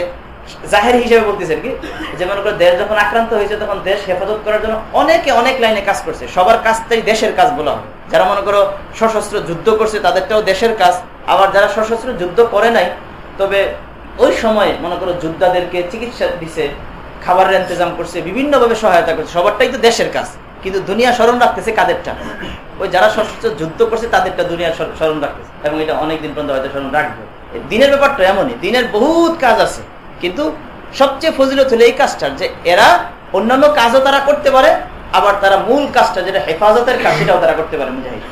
জাহের হিসেবে বলতেছেন কি? যে মনে দেশ যখন আক্রান্ত হয়েছে, তখন দেশ হেফাজত করার জন্য অনেকে অনেক লাইনে কাজ করছে। সবার কাজটাই দেশের কাজ বলা হয়। যারা মনে করো সশস্ত্র যুদ্ধ করছে, তাদেরটাও দেশের কাজ। আবার যারা সশস্ত্র যুদ্ধ করে নাই, তবে ওই সময়ে মনে করো যোদ্ধাদেরকে চিকিৎসা দিছে, খাবারের ইন্তজাম করছে, বিভিন্নভাবে সহায়তা করছে। সবারটাই তো দেশের কাজ। কিন্তু দুনিয়া স্মরণ রাখতেছে কাদেরটা? ওই যারা সশস্ত্র যুদ্ধ করছে, তাদেরটা দুনিয়া স্মরণ রাখতেছে। এবং এটা অনেকদিন পর্যন্ত হয়তো স্মরণ রাখবে। দিনের ব্যাপারটা এমনই। দিনের বহুত কাজ আছে। কিন্তু সবচেয়ে ফজিলত হলো এই কাজটার যে এরা অন্যান্য কাজও তারা করতে পারে, আবার তারা মূল কাজটা যেটা হেফাজতের কাজ, সেটাও তারা করতে পারে মুজাহিদ।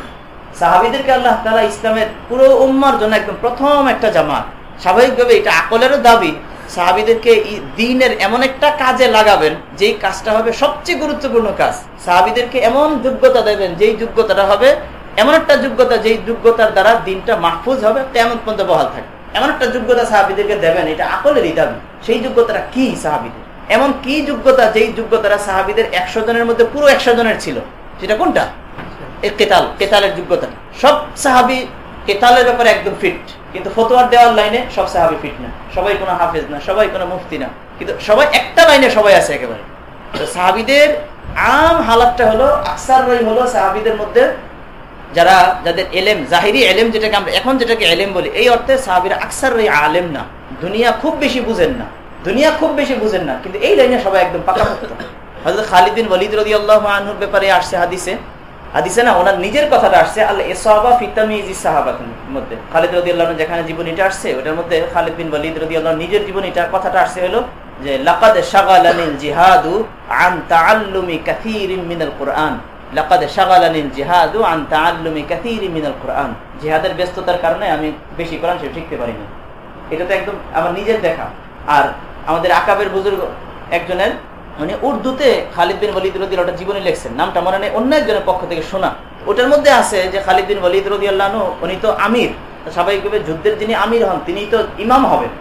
সাহাবিদেরকে আল্লাহ তালা ইসলামের পুরো উম্মার জন্য একদম প্রথম একটা জামাত। স্বাভাবিকভাবে এটা আকলেরও দাবি, সাহাবিদেরকে দিনের এমন একটা কাজে লাগাবেন, যেই কাজটা হবে সবচেয়ে গুরুত্বপূর্ণ কাজ। সাহাবিদেরকে এমন যোগ্যতা দেবেন, যেই যোগ্যতাটা হবে, এমন একটা যোগ্যতা যেই যোগ্যতার দ্বারা দিনটা মাহফুজ হবে, তেমন পর্যন্ত বহাল থাকে এমন একটা যোগ্যতা সাহাবিদেরকে দেবেন, এটা আকলেরই দাবি সেই যোগ্যতাটা কি সাহাবিদের? এমন কি যোগ্যতা যেই যোগ্যতাটা সাহাবিদের একশো জনের মধ্যে পুরো একশো জনের ছিল? সেটা কোনটা? কেতাল, কেতালের যোগ্যতা। সব সাহাবি কেতালের ব্যাপারে একদম ফিট কিন্তু ফতোয়ার দেওয়ার লাইনে সব সাহাবি ফিট না। সবাই কোনো হাফেজ না, সবাই কোনো মুফতি না। কিন্তু সবাই, একটা লাইনে সবাই আছে একেবারে। সাহাবিদের আম হালাতটা হলো আকসার হলো সাহাবিদের মধ্যে যারা, যাদের এলেম, জাহিরি এলেম যেটাকে আমরা এখন যেটাকে এলেম বলি, এই অর্থে সাহাবিরা আকসার আলেম না। দুনিয়া খুব বেশি বুঝেন না। দুনিয়া খুব বেশি বুঝেন না, কিন্তু এই লাইনে সবাই একদম পাকাপোক্ত। হযরত খালিদ বিন ওয়ালিদ রাদিয়াল্লাহু আনহুর ব্যাপারে আসছে হাদিসে। হাদিসে না ওনার নিজের কথাটা আসছে আল ইসাবা ফি তামিজি সাহাবাতের মধ্যে। খালিদ রাদিয়াল্লাহু আনহু যেখানে জীবনীটা আসছে, ওটার মধ্যে খালিদ বিন ওয়ালিদ রাদিয়াল্লাহু আনহু নিজের জীবনীটা কথাটা আসছে হলো যে, লাকাদ শাগালানিল জিহাদু আন তাআল্লুমি কাসীরিন মিনাল কুরআন। লাকাদ শাগালানিল জিহাদু আন তাআল্লুমি কাসীরিন মিনাল কুরআন। জিহাদের ব্যস্ততার কারণে আমি বেশি কোরআন শরীফ শিখতে পারি না এটা তো একদম আমার নিজের দেখা। আর আমাদের আকাবের বুজুর্গ একজনের মানে উর্দুতে খালিদ বিন ওয়ালিদ রদি ওটা জীবনী লিখছেন। নামটা মনে নেই, অন্য একজনের পক্ষ থেকে শোনা। ওটার মধ্যে আছে যে খালিদ বিন ওয়ালিদ রদি আল্লাহ উনি তো আমির। স্বাভাবিকভাবে যুদ্ধের যিনি আমির হন তিনি তো ইমাম হবেন।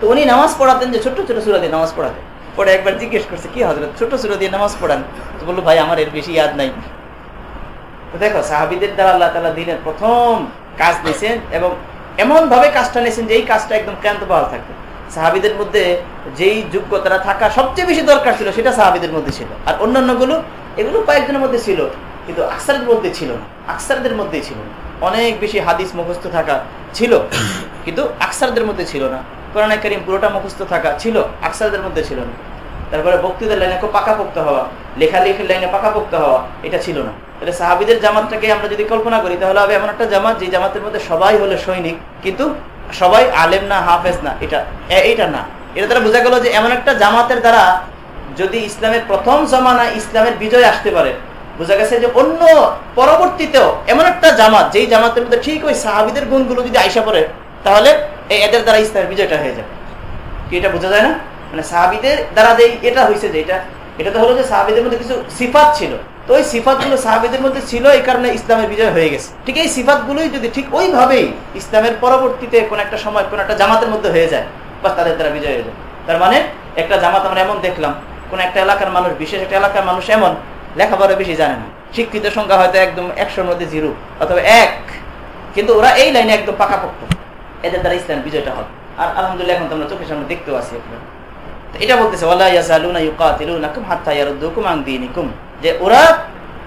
তো উনি নামাজ পড়াতেন যে ছোট্ট ছোট সুরা দিয়ে নামাজ পড়াতেন। পরে একবার জিজ্ঞেস করছে, কি হজরত ছোট সুরা দিয়ে নামাজ পড়ান? তো বলল, ভাই, আমার এর বেশি ইয়াদ নাই। তো দেখো, সাহাবিদের দ্বারা আল্লাহ তালা দিনের প্রথম কাজ নিয়েছেন এবং এমন ভাবে কাজটা নিয়েছেন যে এই কাজটা একদম ক্লান্ত বহাল থাকবে। সাহাবিদের মধ্যে যেই যোগ্যতাটা থাকা সবচেয়ে বেশি দরকার ছিল, সেটা সাহাবিদের মধ্যে ছিল। আর অন্যান্যগুলো এগুলো কয়েকজনের মধ্যে ছিল, কিন্তু আকসারের মধ্যে ছিল না। আকসারদের মধ্যেই ছিল না। অনেক বেশি হাদিস মুখস্থ থাকা ছিল, কিন্তু আকসারদের মধ্যে ছিল না। কোরআন করিম পুরোটা মুখস্থ থাকা ছিল, আকসারদের মধ্যে ছিল না। তারপরে বক্তৃতার লাইনে খুব পাকাপোক্ত হওয়া, লেখালেখির লাইনে পাকাপোক্ত হওয়া, এটা ছিল না। তাহলে সাহাবিদের জামাতটাকে আমরা যদি কল্পনা করি, তাহলে হবে এমন একটা জামাত যে জামাতের মধ্যে সবাই হলো সৈনিক, কিন্তু সবাই আলেম না, হাফেজ না, এটা এইটা না। এটা তারা বোঝা গেল যে এমন একটা জামাতের দ্বারা যদি ইসলামের প্রথম জমানা ইসলামের বিজয় আসতে পারে বোঝা গেছে যে অন্য পরবর্তীতেও এমন একটা জামাত, যেই জামাতের মধ্যে ঠিক ওই সাহাবিদের গুণগুলো যদি আইসা পড়ে, তাহলে এদের দ্বারা ইসলামের বিজয়টা হয়ে যাবে। কি এটা বোঝা যায় না? মানে সাহাবিদের দ্বারা যে এটা হয়েছে যে এটা এটা তো হলো যে সাহাবিদের মধ্যে কিছু সিফাত ছিল। তো ওই সিফাতগুলো সাহাবিদের মধ্যে ছিল, এই কারণে ইসলামের বিজয় হয়ে গেছে। ঠিক এই সিফাত গুলোই যদি ঠিক ওইভাবেই ইসলামের পরবর্তীতে কোন একটা সময় কোন একটা জামাতের মধ্যে হয়ে যায় বা তাদের দ্বারা বিজয় হয়ে যায়। তার মানে একটা জামাত আমরা এমন দেখলাম, কোন একটা এলাকার মানুষ, বিশেষ একটা এলাকার মানুষ এমন লেখাপড়া বেশি জানে না। শিক্ষিত সংখ্যা হয়তো একদম একশোর মধ্যে জিরো অথবা এক। কিন্তু ওরা এই লাইনে একদম পাকাপোক্ত। এদের দ্বারা ইসলাম বিজয়টা হবে। আর আলহামদুলিল্লাহ এখন তোমরা চোখের সামনে দেখতেও আসি এটা বলতেছে যে ওরা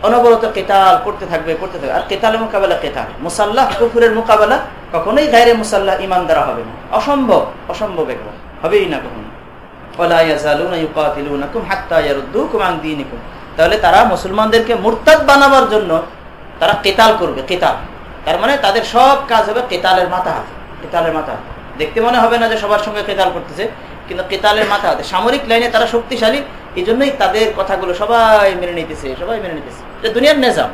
অনবরত কেতাল করতে থাকবে করতে থাকবে। আর কেতালের মোকাবেলা কেতাল? মুসাল্লাহ কুফুরের মোকাবেলা কখনোই গাইরে মুসাল্লাহ ইমান দ্বারা হবে না। অসম্ভব অসম্ভব একবার হবেই না কখনো। তাহলে তারা মুসলমানদেরকে মুরতাদ বানাবার জন্য তারা কেতাল করবে, কেতাল। তার মানে তাদের সব কাজ হবে কেতালের মাথা হাতে, কেতালের মাথা দেখতে মনে হবে না যে সবার সঙ্গে কেতাল করতেছে, কিন্তু কেতালের মাথা হাতে। সামরিক লাইনে তারা শক্তিশালী এই জন্যই তাদের কথাগুলো সবাই মেনে নিতেছে, সবাই মেনে নিতেছে। যে দুনিয়ার নেজাম।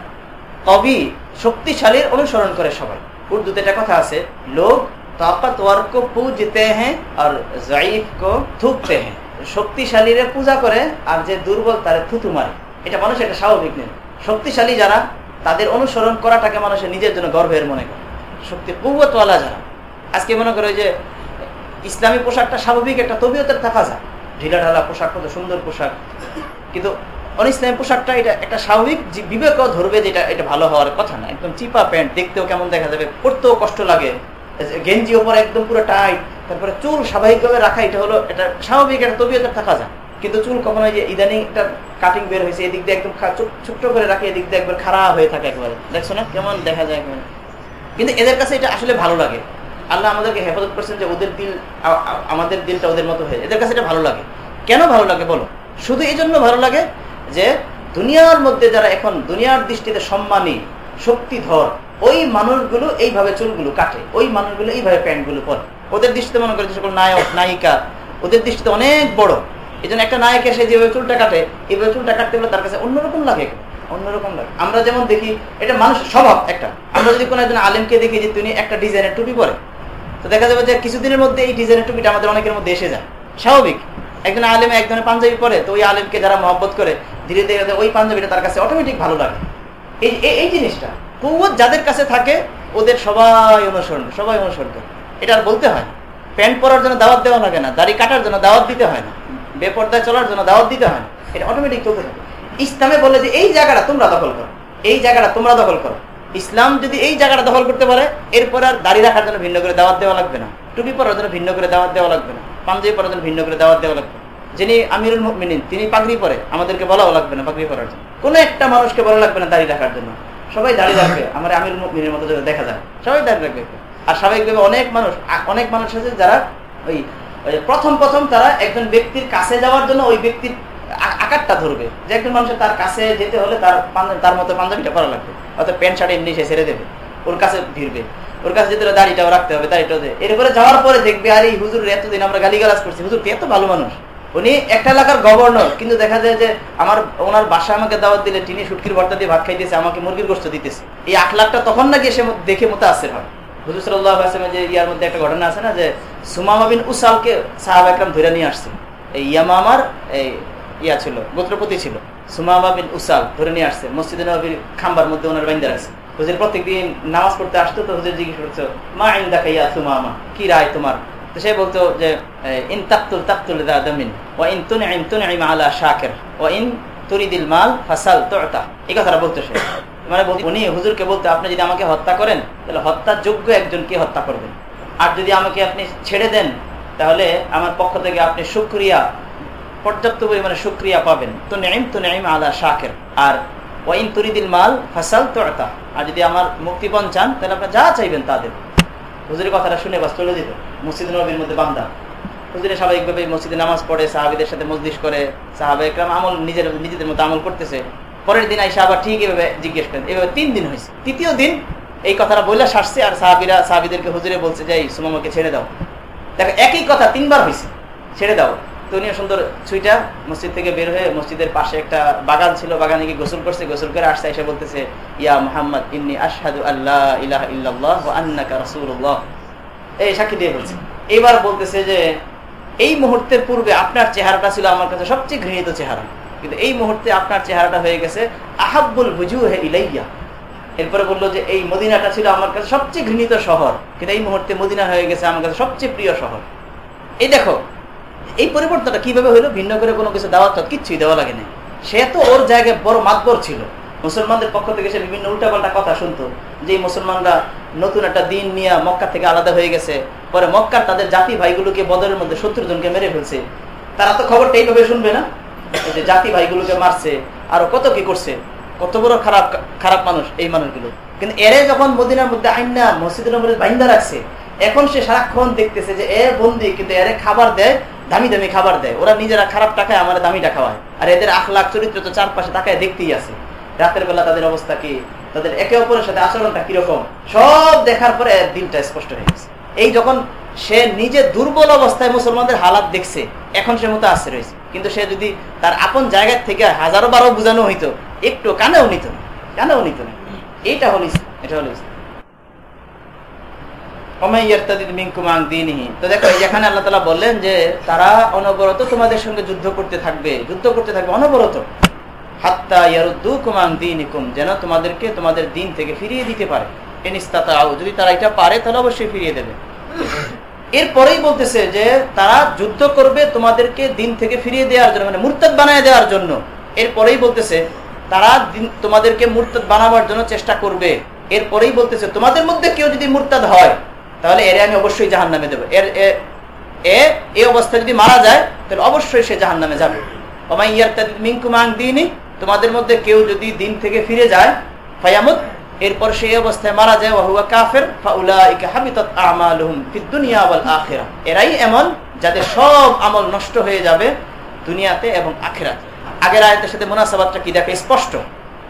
কবি শক্তিশালীর অনুসরণ করে সবাই। উর্দুতে একটা কথা আছে, লোক তাকতওয়ার পূজতে হ্যাঁ আর জাইফ কো থুকতে হ্যাঁ। শক্তিশালীরে পূজা করে আর যে দুর্বল তারে থুতু মারে। এটা মানুষ একটা স্বাভাবিক নেই। শক্তিশালী যারা, তাদের অনুসরণ করাটাকে মানুষের নিজের জন্য গর্বের মনে করে। শক্তি কুবতওয়ালা যারা, আজকে মনে করে যে ইসলামী পোশাকটা স্বাভাবিক একটা তবিয়তের থাকা যায় ঢিলা ঢালা পোশাক, কত সুন্দর পোশাক। কিন্তু অনিসলামী পোশাকটা এটা একটা স্বাভাবিক বিবেক ধরবে যেটা এটা ভালো হওয়ার কথা না। একদম চিপা প্যান্ট, দেখতেও কেমন দেখা যাবে পড়তেও কষ্ট লাগে। গেঞ্জি ওপর একদম পুরো টাইট। তারপরে চুল স্বাভাবিকভাবে রাখা, এটা হলো এটা স্বাভাবিক একটা তবিয়তের থাকা যায় কিন্তু চুল কখনো যে ইদানিং একটা কাটিং বের হয়েছে, এদিক দিয়ে একদম ছোট্ট করে রাখে, এদিক দিয়ে একবার খারাপ হয়ে থাকে একবারে। দেখছ না? কেমন দেখা যায় একবারে। কিন্তু এদের কাছে এটা আসলে ভালো লাগে। আল্লাহ আমাদেরকে হেফাজত করছেন যে ওদের দিল আমাদের দিলটা ওদের মতো হয়ে এদের কাছে এটা ভালো লাগে। কেন ভালো লাগে বলো? শুধু এই জন্য ভালো লাগে যে দুনিয়ার মধ্যে যারা এখন দুনিয়ার দৃষ্টিতে সম্মানী, শক্তিধর, ওই মানুষগুলো এইভাবে চুলগুলো কাটে, ওই মানুষগুলো এইভাবে প্যান্টগুলো পরে। ওদের দৃষ্টিতে মনে করে যে সকল নায়ক, নায়িকা, ওদের দৃষ্টিতে অনেক বড়। এই জন্য একটা নায়ক এসে যেভাবে চুলটা কাটে এইভাবে চুলটা কাটতে গেলে তার কাছে অন্যরকম লাগে অন্যরকম লাগে। আমরা যেমন দেখি, এটা মানুষের স্বভাব একটা। আমরা যদি কোনো একজন আলেমকে দেখি যে তিনি একটা ডিজাইনের টুপি পরে, তো দেখা যাবে যে কিছুদিনের মধ্যে এই ডিজাইনের টুপিটা আমাদের অনেকের মধ্যে এসে যায়। স্বাভাবিক। একজন আলেম একজনের পাঞ্জাবি পরে, তো ওই আলেমকে যারা মহব্বত করে, ধীরে ধীরে ওই পাঞ্জাবিটা তার কাছে অটোমেটিক ভালো লাগে। এই এই জিনিসটা কুয়াত যাদের কাছে থাকে, ওদের সবাই অনুসরণ সবাই অনুসরণ করে। এটা আর বলতে হয় প্যান্ট পরার জন্য দাওয়াত দেওয়া লাগে না, দাড়ি কাটার জন্য দাওয়াত দিতে হয় না। বেপর্দায় চলার জন্য দাওয়াত দিতে হয়। না এটা অটোমেটিক চলতে থাকে ইসলামে বলে যে, এই জায়গাটা তোমরা দখল করো। এই জায়গাটা তোমরা দখল করো। ইসলাম যদি এই জায়গাটা দখল করতে পারে, এরপর আর দাড়ি রাখার জন্য ভিন্ন করে দাওয়াত দেওয়া লাগবে না। টুপি পরার জন্য ভিন্ন করে দাওয়াত দেওয়া লাগবে না। পাঞ্জাবি পরার জন্য ভিন্ন করে দাওয়াত দেওয়া লাগবে যিনি আমিরুল মিনিন তিনি পাগড়ি পরে, আমাদেরকে বলাও লাগবে না পাগড়ি পরার জন্য। কোনো একটা মানুষকে বলা লাগবে না দাড়ি রাখার জন্য। সবাই দাঁড়িয়ে রাখবে। আমার আমির মিনের মতো দেখা যায়, সবাই দাঁড়িয়ে রাখবে। আর স্বাভাবিকভাবে অনেক মানুষ অনেক মানুষ আছে যারা ওই প্রথম প্রথম তারা একজন ব্যক্তির কাছে যাওয়ার জন্য ওই ব্যক্তির আকারটা ধরবে। যে একজন মানুষের তার কাছে যেতে হলে তার তার মতো পাঞ্জাবিটা করা লাগবে। অর্থাৎ প্যান্ট, শার্ট এমনি সে ছেড়ে দেবে। ওর কাছে ভিড়বে। ওর কাছে যেতে দাড়িটাও রাখতে হবে, দাড়িটাও দেবে এরপরে যাওয়ার পরে দেখবে, আর এই হুজুর এতদিন আমরা গালিগালাজ করছি। হুজুর এত ভালো মানুষ। উনি একটা এলাকার গভর্নর কিন্তু দেখা যায় যে আমার ওনার বাসা আমাকে দাওয়াত দিলে তিনি সুটকির ভর্তা দিয়ে ভাত খাইতেছে, আমাকে মুরগির গোস্ত দিতেছে। এই আট লাখটা তখন নাকি এসে দেখে মতো আসছে হয়। হুজুর সাল্লাহ যে ইয়ার মধ্যে একটা ঘটনা আছে না, যে সুমামা বিন উসালকে সাহাব একরাম ধরে নিয়ে আসছে। এই ইয়ামা আমার এই ইয়া ছিল, গোত্রপতি ছিল। সুমামা বিন উসাল ধরে নিয়ে আসছে। নবীর খাম্বার মধ্যে ওনার হুজুর প্রত্যেকদিন নামাজ পড়তে আসতো তো হুজুর জিজ্ঞেস মা আইন সুমামা? কি রায় তোমার? তো সে বলতো যে ইন তাকতুল তাকতুল ও ইন আলা শাকের ও ইন তুরিদিল মাল ফাসাল তোটা এই কথাটা বলতো সে। মানে উনি হুজুরকে আপনি যদি আমাকে হত্যা করেন, তাহলে হত্যার যোগ্য একজন একজনকে হত্যা করবেন? আর যদি আমাকে আপনি ছেড়ে দেন, তাহলে আমার পক্ষ থেকে আপনি সুক্রিয়া পর্যাপ্ত পরিমাণে সুক্রিয়া পাবেন। তো নেইম তো নেইম আলা শাকের। আর ওয়াইন তুরিদিল মাল ফাসাল তোটা আর যদি আমার মুক্তিপণ চান, তাহলে আপনার যা চাইবেন তাদের হুজুরের কথাটা শুনে বাস চলে যেত। মসজিদ নবীর মধ্যে বান্দা। হুজুরে স্বাভাবিকভাবে মসজিদে নামাজ পড়ে, সাহাবিদের সাথে মসজিদ করে, সাহাবে একরাম আমল নিজের, নিজেদের মতো আমল করতেছে। পরের দিন আইসা আবার ঠিক এভাবে জিজ্ঞেস করেন, এভাবে তিন দিন হয়েছে। তৃতীয় দিন এই কথাটা বললে সারছে আর সাহাবিরা, সাহাবিদেরকে হুজুরে বলছে যে, এই, সুমামাকে ছেড়ে দাও। দেখো, একই কথা তিনবার হয়েছে ছেড়ে দাও। তো উনিও সুন্দর ছুইটা মসজিদ থেকে বের হয়ে মসজিদের পাশে একটা বাগান ছিল, বাগানে গিয়ে গোসল করছে, গোসল করে আসছে, এসে বলতেছে, ইয়া মোহাম্মদ, ইন্নি আশহাদু আল্লাহ ইলাহা ইল্লাল্লাহ আন্নাকা রাসূলুল্লাহ। এই সাক্ষী দিয়ে বলছে। এবার বলতেছে যে, এই মুহূর্তের পূর্বে আপনার চেহারাটা ছিল আমার কাছে সবচেয়ে ঘৃণিত চেহারা। কিন্তু এই মুহূর্তে আপনার চেহারাটা হয়ে গেছে, আহাব্বুল হে ইলাইয়া। এরপরে বলল যে, এই মদিনাটা ছিল আমার কাছে সবচেয়ে ঘৃণিত শহর। কিন্তু এই মুহূর্তে মদিনা হয়ে গেছে আমার কাছে সবচেয়ে প্রিয় শহর। এই দেখো, এই পরিবর্তনটা কীভাবে হইল? ভিন্ন করে কোনো কিছু দেওয়া তো কিচ্ছুই দেওয়া লাগে না। সে তো ওর জায়গায় বড় মাতবর ছিল। মুসলমানদের পক্ষ থেকে সে বিভিন্ন উল্টাপাল্টা কথা শুনতো, যে মুসলমানরা নতুন একটা দিন নিয়ে মক্কা থেকে আলাদা হয়ে গেছে। পরে মক্কার তাদের জাতি ভাইগুলোকে বদলের মধ্যে সত্তর জনকে মেরে ফেলছে। তারা তো খবরটা এইভাবে শুনবে না? যে জাতি ভাইগুলোকে মারছে, আরও কত কি করছে? কত বড় খারাপ খারাপ মানুষ এই মানুষগুলো। কিন্তু এরে যখন মদিনার মধ্যে আইনা, মসজিদের মধ্যে বাইন্দা রাখছে, এখন সে সারাক্ষণ দেখতেছে যে এ বন্দি কিন্তু এরে খাবার দেয়, দামি দামি খাবার দেয়। ওরা নিজেরা খারাপ টাকায় আমার দামিটা খাওয়ায়। আর এদের আখলাখ, চরিত্র তো চারপাশে তাকায় দেখতেই আছে। রাতের বেলা তাদের অবস্থা কি? তাদের একে অপরের সাথে আচরণটা কীরকম? সব দেখার পরে দিনটা স্পষ্ট হয়ে গেছে। এই যখন সে নিজে দুর্বল অবস্থায় মুসলমানদের হালাত দেখছে, এখন সে মতো আসছে রয়েছে কিন্তু সে যদি তার আপন জায়গা থেকে হাজারো বারো বোঝানো হইতো একটু কানেও নিত না কানেও নিত না। এইটা হল এটা হল বললেন যে তারা অনবরত তোমাদের সঙ্গে যুদ্ধ করতে থাকবে যুদ্ধ করতে থাকবে অনবরত। যেন তোমাদেরকে তোমাদের দিন থেকে ফিরিয়ে দিতে পারে। যদি তারা এটা পারে তাহলে অবশ্যই ফিরিয়ে দেবে। এরপরেই বলতেছে যে তারা যুদ্ধ করবে তোমাদেরকে দিন থেকে ফিরিয়ে দেওয়ার জন্য মানে মুরতাদ বানায় দেওয়ার জন্য। এরপরেই বলতেছে তারা তোমাদেরকে মুরতাদ বানাবার জন্য চেষ্টা করবে। এরপরেই বলতেছে, তোমাদের মধ্যে কেউ যদি মুরতাদ হয়, তাহলে এর আমি অবশ্যই জাহান নামে দেবো। এর, এ এই অবস্থায় যদি মারা যায়, তাহলে অবশ্যই সে জাহান নামে যাবে তোমাদের মধ্যে কেউ যদি দিন থেকে ফিরে যায় ফায়ামুদ এরপর সেই অবস্থায় মারা যায় ওয়াহুয়া কাফের এরাই এমন যাদের সব আমল নষ্ট হয়ে যাবে দুনিয়াতে এবং আখেরাতে। আগের আয়তের সাথে মোনাসাবাদটা কি? দেখে, স্পষ্ট।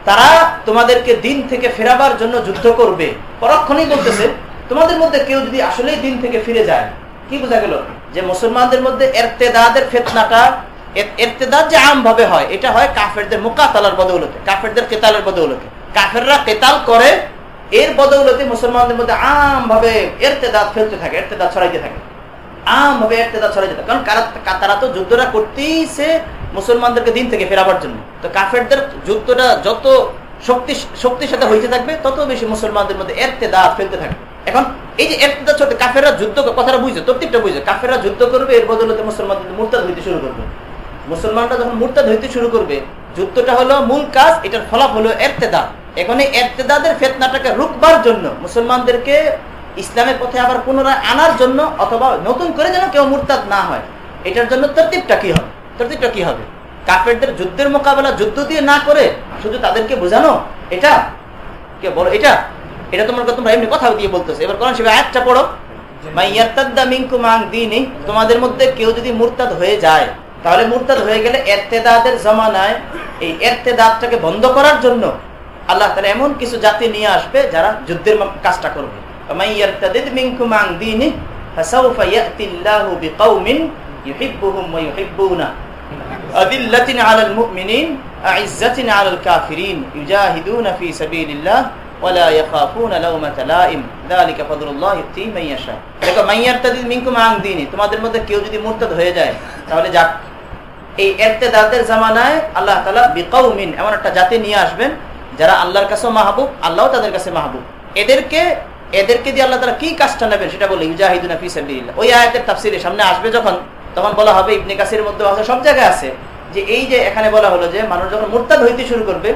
তারা তোমাদেরকে দিন থেকে ফেরাবার জন্য যুদ্ধ করবে। পরক্ষণেই বলতেছে, তোমাদের মধ্যে কেউ যদি আসলেই দিন থেকে ফিরে যায়, কি বোঝা গেল? যে মুসলমানদের মধ্যে এরতেদাদের ফেতনাটা এরতেদাদ যে আম ভাবে হয়, এটা হয় কাফেরদের মোকাতালার বদৌলতে, কাফেরদের কেতালের বদৌলতে। কাফেররা কেতাল করে, এর বদৌলতে মুসলমানদের মধ্যে আম ভাবে এরতেদাদ ফেলতে থাকে, এরতেদাদ ছড়াইতে থাকে। আম ভাবে এরতেদাদ ছড়াইতে থাকে। কারণ তারা তো যুদ্ধটা করতেইছে মুসলমানদেরকে দিন থেকে ফেরাবার জন্য। তো কাফেরদের যুদ্ধটা যত শক্তি, শক্তির সাথে হইতে থাকবে, তত বেশি মুসলমানদের মধ্যে এরতেদাদ ফেলতে থাকবে। এখন এই যে এরতেদাদ ছোট, কাফেররা যুদ্ধ কথাটা বুঝছে? তত্ত্বটা বুঝছে? কাফেররা যুদ্ধ করবে, এর বদলতে মুসলমানদের মুরতাদ হইতে শুরু করবে। মুসলমানরা যখন মুরতাদ হইতে শুরু করবে, যুদ্ধটা হলো মূল কাজ, এটার ফলাফ হলো এরতেদাদ এখন এই এরতেদাদের ফেতনাটাকে রুকবার জন্য মুসলমানদেরকে ইসলামের পথে আবার পুনরায় আনার জন্য অথবা নতুন করে যেন কেউ মুরতাদ না হয়, এটার জন্য তরতিবটা কি হবে? তরতিবটা কি হবে? কাফেরদের যুদ্ধের মোকাবেলা যুদ্ধ দিয়ে না করে শুধু তাদেরকে বোঝানো? এটা? কে বলো, এটা? এটা তোমার তোমরা এমনি কথা দিয়ে বলতেছে। এবার কোরআন শিবে আয়াতটা পড়ো। তোমাদের মধ্যে কেউ যদি মুরতাদ হয়ে যায়, তাহলে মুরতাদ হয়ে গেলে এরতেদাদের জমানায় এই এরতেদাদটাকে বন্ধ করার জন্য আল্লাহ তালা এমন কিছু জাতি নিয়ে আসবে যারা যুদ্ধের কাজটা করবে। তোমাদের মধ্যে কেউ যদি মুরতাদ হয়ে যায়, তাহলে যাক। এই জামানায় আল্লাহ বিকাউমিন এমন একটা জাতি নিয়ে আসবেন, যারা আল্লাহর কাছেও মাহবুব আল্লাহ তাদের কাছে মাহবুব। এদেরকে এদেরকে দিয়ে আল্লাহ তারা কি কাজটা নেবেন সেটা বলে ইজাহিদুল ওই তাফসিরের সামনে আসবে যখন তখন বলা হবে ইবনে কাসির মধ্যে আছে, সব জায়গায় আছে। যে এই যে এখানে বলা হলো যে মানুষ যখন মুরতাদ হইতে শুরু করবে,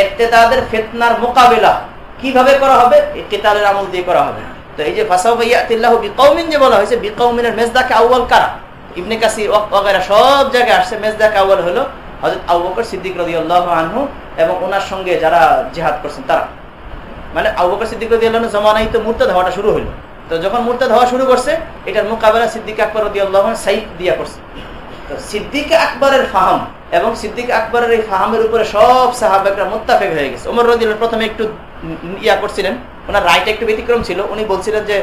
এরতেদাদের ফেতনার মোকাবেলা কীভাবে করা হবে? কেতালের আমল দিয়ে করা হবে। তো এই যে ফাসাউ ভাইয়াতিল্লাহ বিকৌমিন যে বলা হয়েছে বিকৌমিনের মেজদাকে আউ্বাল কারা? ইবনে কাসির ওগেরা সব জায়গায় আসছে। মেজদাকে আউ্বাল হলো হজরত আবু বকর সিদ্দিক রদি আল্লাহ আনহু এবং ওনার সঙ্গে যারা জেহাদ করছেন তারা। মানে আবু বকর সিদ্দিক রদি আল্লাহ জমানাই তো মুরতাদ হওয়াটা শুরু হলো তো যখন মুরতাদ হওয়া শুরু করছে, এটার মোকাবেলা সিদ্দিক আকবর দিয়া করছে। তো সিদ্দিক আকবরের ফাহাম এবং সিদ্দিক আকবরের এই ফাহামের উপরে সব সাহাবেকরা মোত্তাফেক হয়ে গেছে। ওমর রদিল প্রথমে একটু ইয়া করছিলেন, ওনার রায়টা একটু ব্যতিক্রম ছিল। উনি বলছিলেন যে,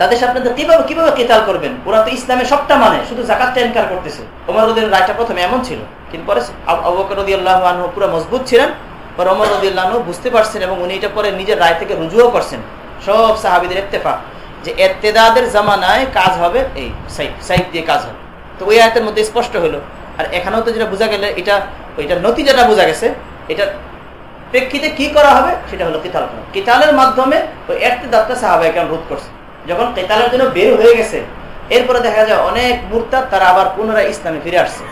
তাদের সাথে আপনাদের কীভাবে কীভাবে কেতাল করবেন? ওরা তো ইসলামে সবটা মানে শুধু জাকাতটা এনকার করতেছে। ওমর রদিল রায়টা প্রথমে এমন ছিল, কিন্তু পরে অবকর রদি আল্লাহ পুরো মজবুত ছিলেন। পরে অমর রদি আল্লাহ বুঝতে পারছেন এবং উনি এটা পরে নিজের রায় থেকে রুজুও করছেন। সব সাহাবিদের এত্তেফা যে এত্তেদাদের জামানায় কাজ হবে এই সাইড সাইড দিয়ে কাজ হবে। তো ওই আয়তের মধ্যে স্পষ্ট হলো আর এখানেও তো যেটা বোঝা গেলে এটা, ওইটার নতিজাটা বোঝা গেছে এটা প্রেক্ষিতে কি করা হবে সেটা হলো কিতাল করা কিতালের মাধ্যমে ওই এর্তেদাতটা সাহাবাহ কেন রোধ করছে। যখন কেতালের জন্য বের হয়ে গেছে, এরপরে দেখা যায় অনেক মুরতাদ তারা আবার পুনরায় ইসলামে ফিরে আসছে।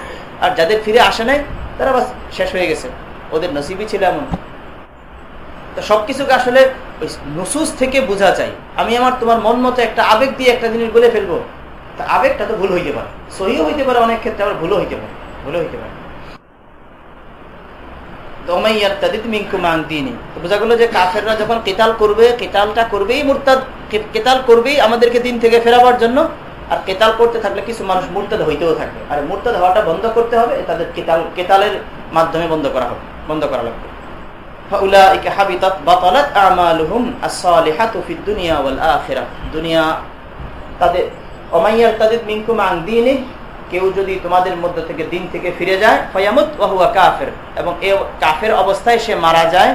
আর যাদের ফিরে আসে নাই, তারা বাস শেষ হয়ে গেছে। ওদের নসিবই ছিল এমন। তো সবকিছুকে আসলে ওই নসুস থেকে বোঝা চাই আমি আমার তোমার মন মতো একটা আবেগ দিয়ে একটা জিনিস বলে ফেলব। তা আবেগটা তো ভুল হইতে পারে। সহিও হইতে পারে, অনেক ক্ষেত্রে আবার ভুলও হইতে পারে। ভুলও হইতে পারে। বোঝা গেল যে যখন কেতাল করবে, কেতালটা করবেই মুরতাদ কেতাল করবেই আমাদেরকে দিন থেকে ফেরাবার জন্য। আর কেতাল করতে থাকলে কিছু মানুষ মুরতাদ হইতেও আর মুরতাদ হওয়াটা বন্ধ করতে হবে, তাদের কেতাল, কেতালের মাধ্যমে বন্ধ করা হবে, বন্ধ করা লাগবে। কেউ যদি তোমাদের থেকে দিন থেকে ফিরে যায়, ফয়ামুত ওয়াহুয়া কাফের। এবং এ কাফের অবস্থায় সে মারা যায়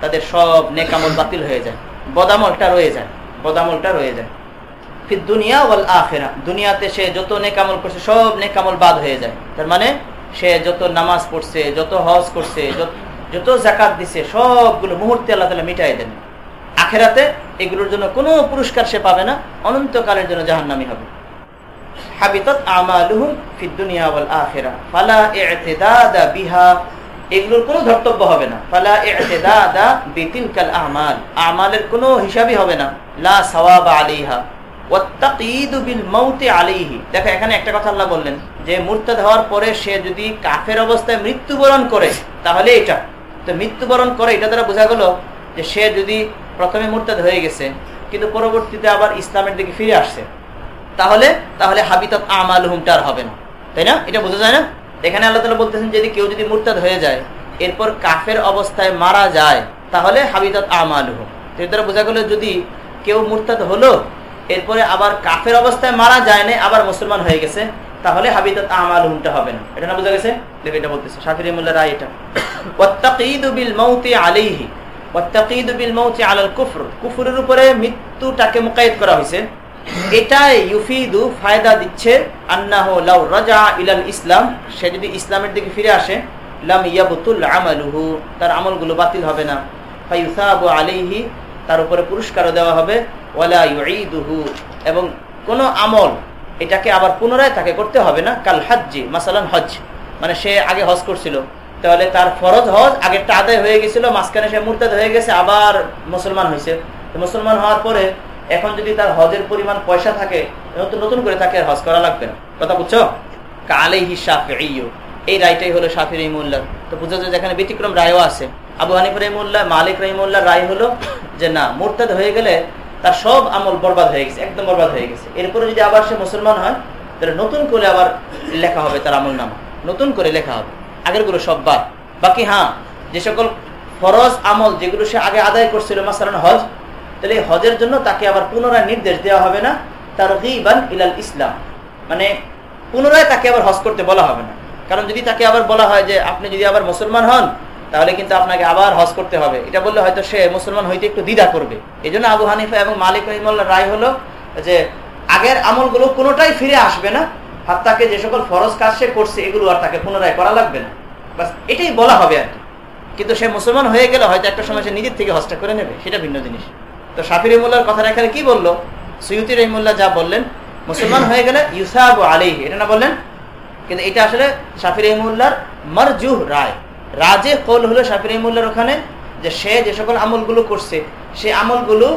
তাদের সব নেকামল বাতিল হয়ে যায়, বদামলটা রয়ে যায়, বদামলটা রয়ে যায়। ফির দুনিয়া ওয়াল আখেরা দুনিয়াতে সে যত নেকামল করছে, সব নেকামল বাদ হয়ে যায়। তার মানে সে যত নামাজ পড়ছে, যত হজ করছে, যত জাকাত দিছে, সবগুলো মুহূর্তে আল্লাহ তালা মিটাই দেন। আখেরাতে এগুলোর জন্য কোনো পুরস্কার সে পাবে না, অনন্তকালের জন্য কোনো ধর্তব্য হবে না। আমালের কোনো হিসাবই হবে না। দেখো, এখানে একটা কথা আল্লাহ বললেন, যে মুরতাদ হওয়ার পরে সে যদি কাফের অবস্থায় মৃত্যুবরণ করে, তাহলে এটা। তো মৃত্যুবরণ করে, এটা দ্বারা বোঝা গেল যে সে যদি প্রথমে মুরতাদ হয়ে গেছে, কিন্তু পরবর্তীতে আবার ইসলামের দিকে ফিরে আসছে, তাহলে তাহলে হাবিতত আমাল হুমটার হবে না। তাই না? এটা বোঝা যায় না? এখানে আল্লাহ তালা বলতেছেন যদি কেউ যদি মুরতাদ হয়ে যায়, এরপর কাফের অবস্থায় মারা যায়, তাহলে হাবিতত আমাল হুম তো দ্বারা বোঝা গেল যদি কেউ মুরতাদ হলো এরপরে আবার কাফের অবস্থায় মারা যায় না আবার মুসলমান হয়ে গেছে, তাহলে হাবিতত আমাল হুমটা হবে না। এটা না বোঝা গেছে? এটা বলতেছে। শাফির রায় এটা। ওয়াত্তাকিদু বিল মাউতি আলাইহি। ওয়াত্তাকিদু বিল মাউতি আলাল কুফর। কুফরের উপরে মৃত্যুটাকে মুকাইদ করা হয়েছে। এটাই ইউফিদু ফায়দা দিচ্ছে আন্নাহ লাউ রাজা ইলাল ইসলাম। সে যদি ইসলামের দিকে ফিরে আসে, লাম ইয়াবতুল আমালুহু। তার আমলগুলো বাতিল হবে না। ফায়ুসাবু আলাইহি তার উপরে পুরস্কারও দেওয়া হবে। ওয়ালা এবং কোন আমল এটাকে আবার পুনরায় তাকে করতে হবে না, কাল হজ্জি, মাসালান হজ মানে সে আগে হজ করছিল। তাহলে তার ফরজ হজ আগেরটা আদায় হয়ে গেছিল, মাঝখানে সে মুরতাদ হয়ে গেছে, আবার মুসলমান হয়েছে। মুসলমান হওয়ার পরে এখন যদি তার হজের পরিমাণ পয়সা থাকে নতুন নতুন করে তাকে হজ করা লাগবে না। কথা বুঝছ? কালে হিসাফ এই রায়টাই হলো শাফির রহিমুল্লাহ তো বুঝা যায় যেখানে ব্যতিক্রম রায়ও আছে। আবু হানিফ রহিমুল্লাহ, মালিক রহিমুল্লাহ রায় হলো যে না, মোরতাদ হয়ে গেলে তার সব আমল বরবাদ হয়ে গেছে, একদম বরবাদ হয়ে গেছে। এরপরে যদি আবার সে মুসলমান হয়, তাহলে নতুন করে আবার লেখা হবে তার আমল নামা নতুন করে লেখা হবে। আগেরগুলো সব বাদ। বাকি হ্যাঁ যে সকল ফরজ আমল যেগুলো সে আগে আদায় করছিল, মাসালান হজ, তাহলে হজের জন্য তাকে আবার পুনরায় নির্দেশ দেওয়া হবে না তার ইলাল ইসলাম। মানে পুনরায় তাকে আবার হজ করতে বলা হবে না। কারণ যদি তাকে আবার বলা হয় যে, আপনি যদি আবার মুসলমান হন তাহলে কিন্তু আপনাকে আবার হজ করতে হবে। এটা বললে হয়তো সে মুসলমান হইতে একটু দ্বিধা করবে। এই জন্য আবু হানিফা এবং মালিক রহিমুল্লাহ রায় হলো যে, আগের আমলগুলো কোনোটাই ফিরে আসবে না। হাত তাকে যে সকল ফরজ কাজ সে করছে, এগুলো আর তাকে পুনরায় করা লাগবে না। বাস এটাই বলা হবে আর কি। কিন্তু সে মুসলমান হয়ে গেলে হয়তো একটা সময় সে নিজের থেকে হজটা করে নেবে, সেটা ভিন্ন জিনিস। তো শাফি রহিমুল্লাহর কথা এখানে কি বলল? সৈয়দি রহিমুল্লাহ যা বললেন, মুসলমান হয়ে গেলে ইউসাব আলী এটা না বললেন? কিন্তু এটা আসলে শাফি রহিমুল্লাহর মরজুহ রায়। রাজে কল হলো শাফি রহিমুল্লাহর ওখানে যে সে যে সকল আমলগুলো করছে সে আমলগুলো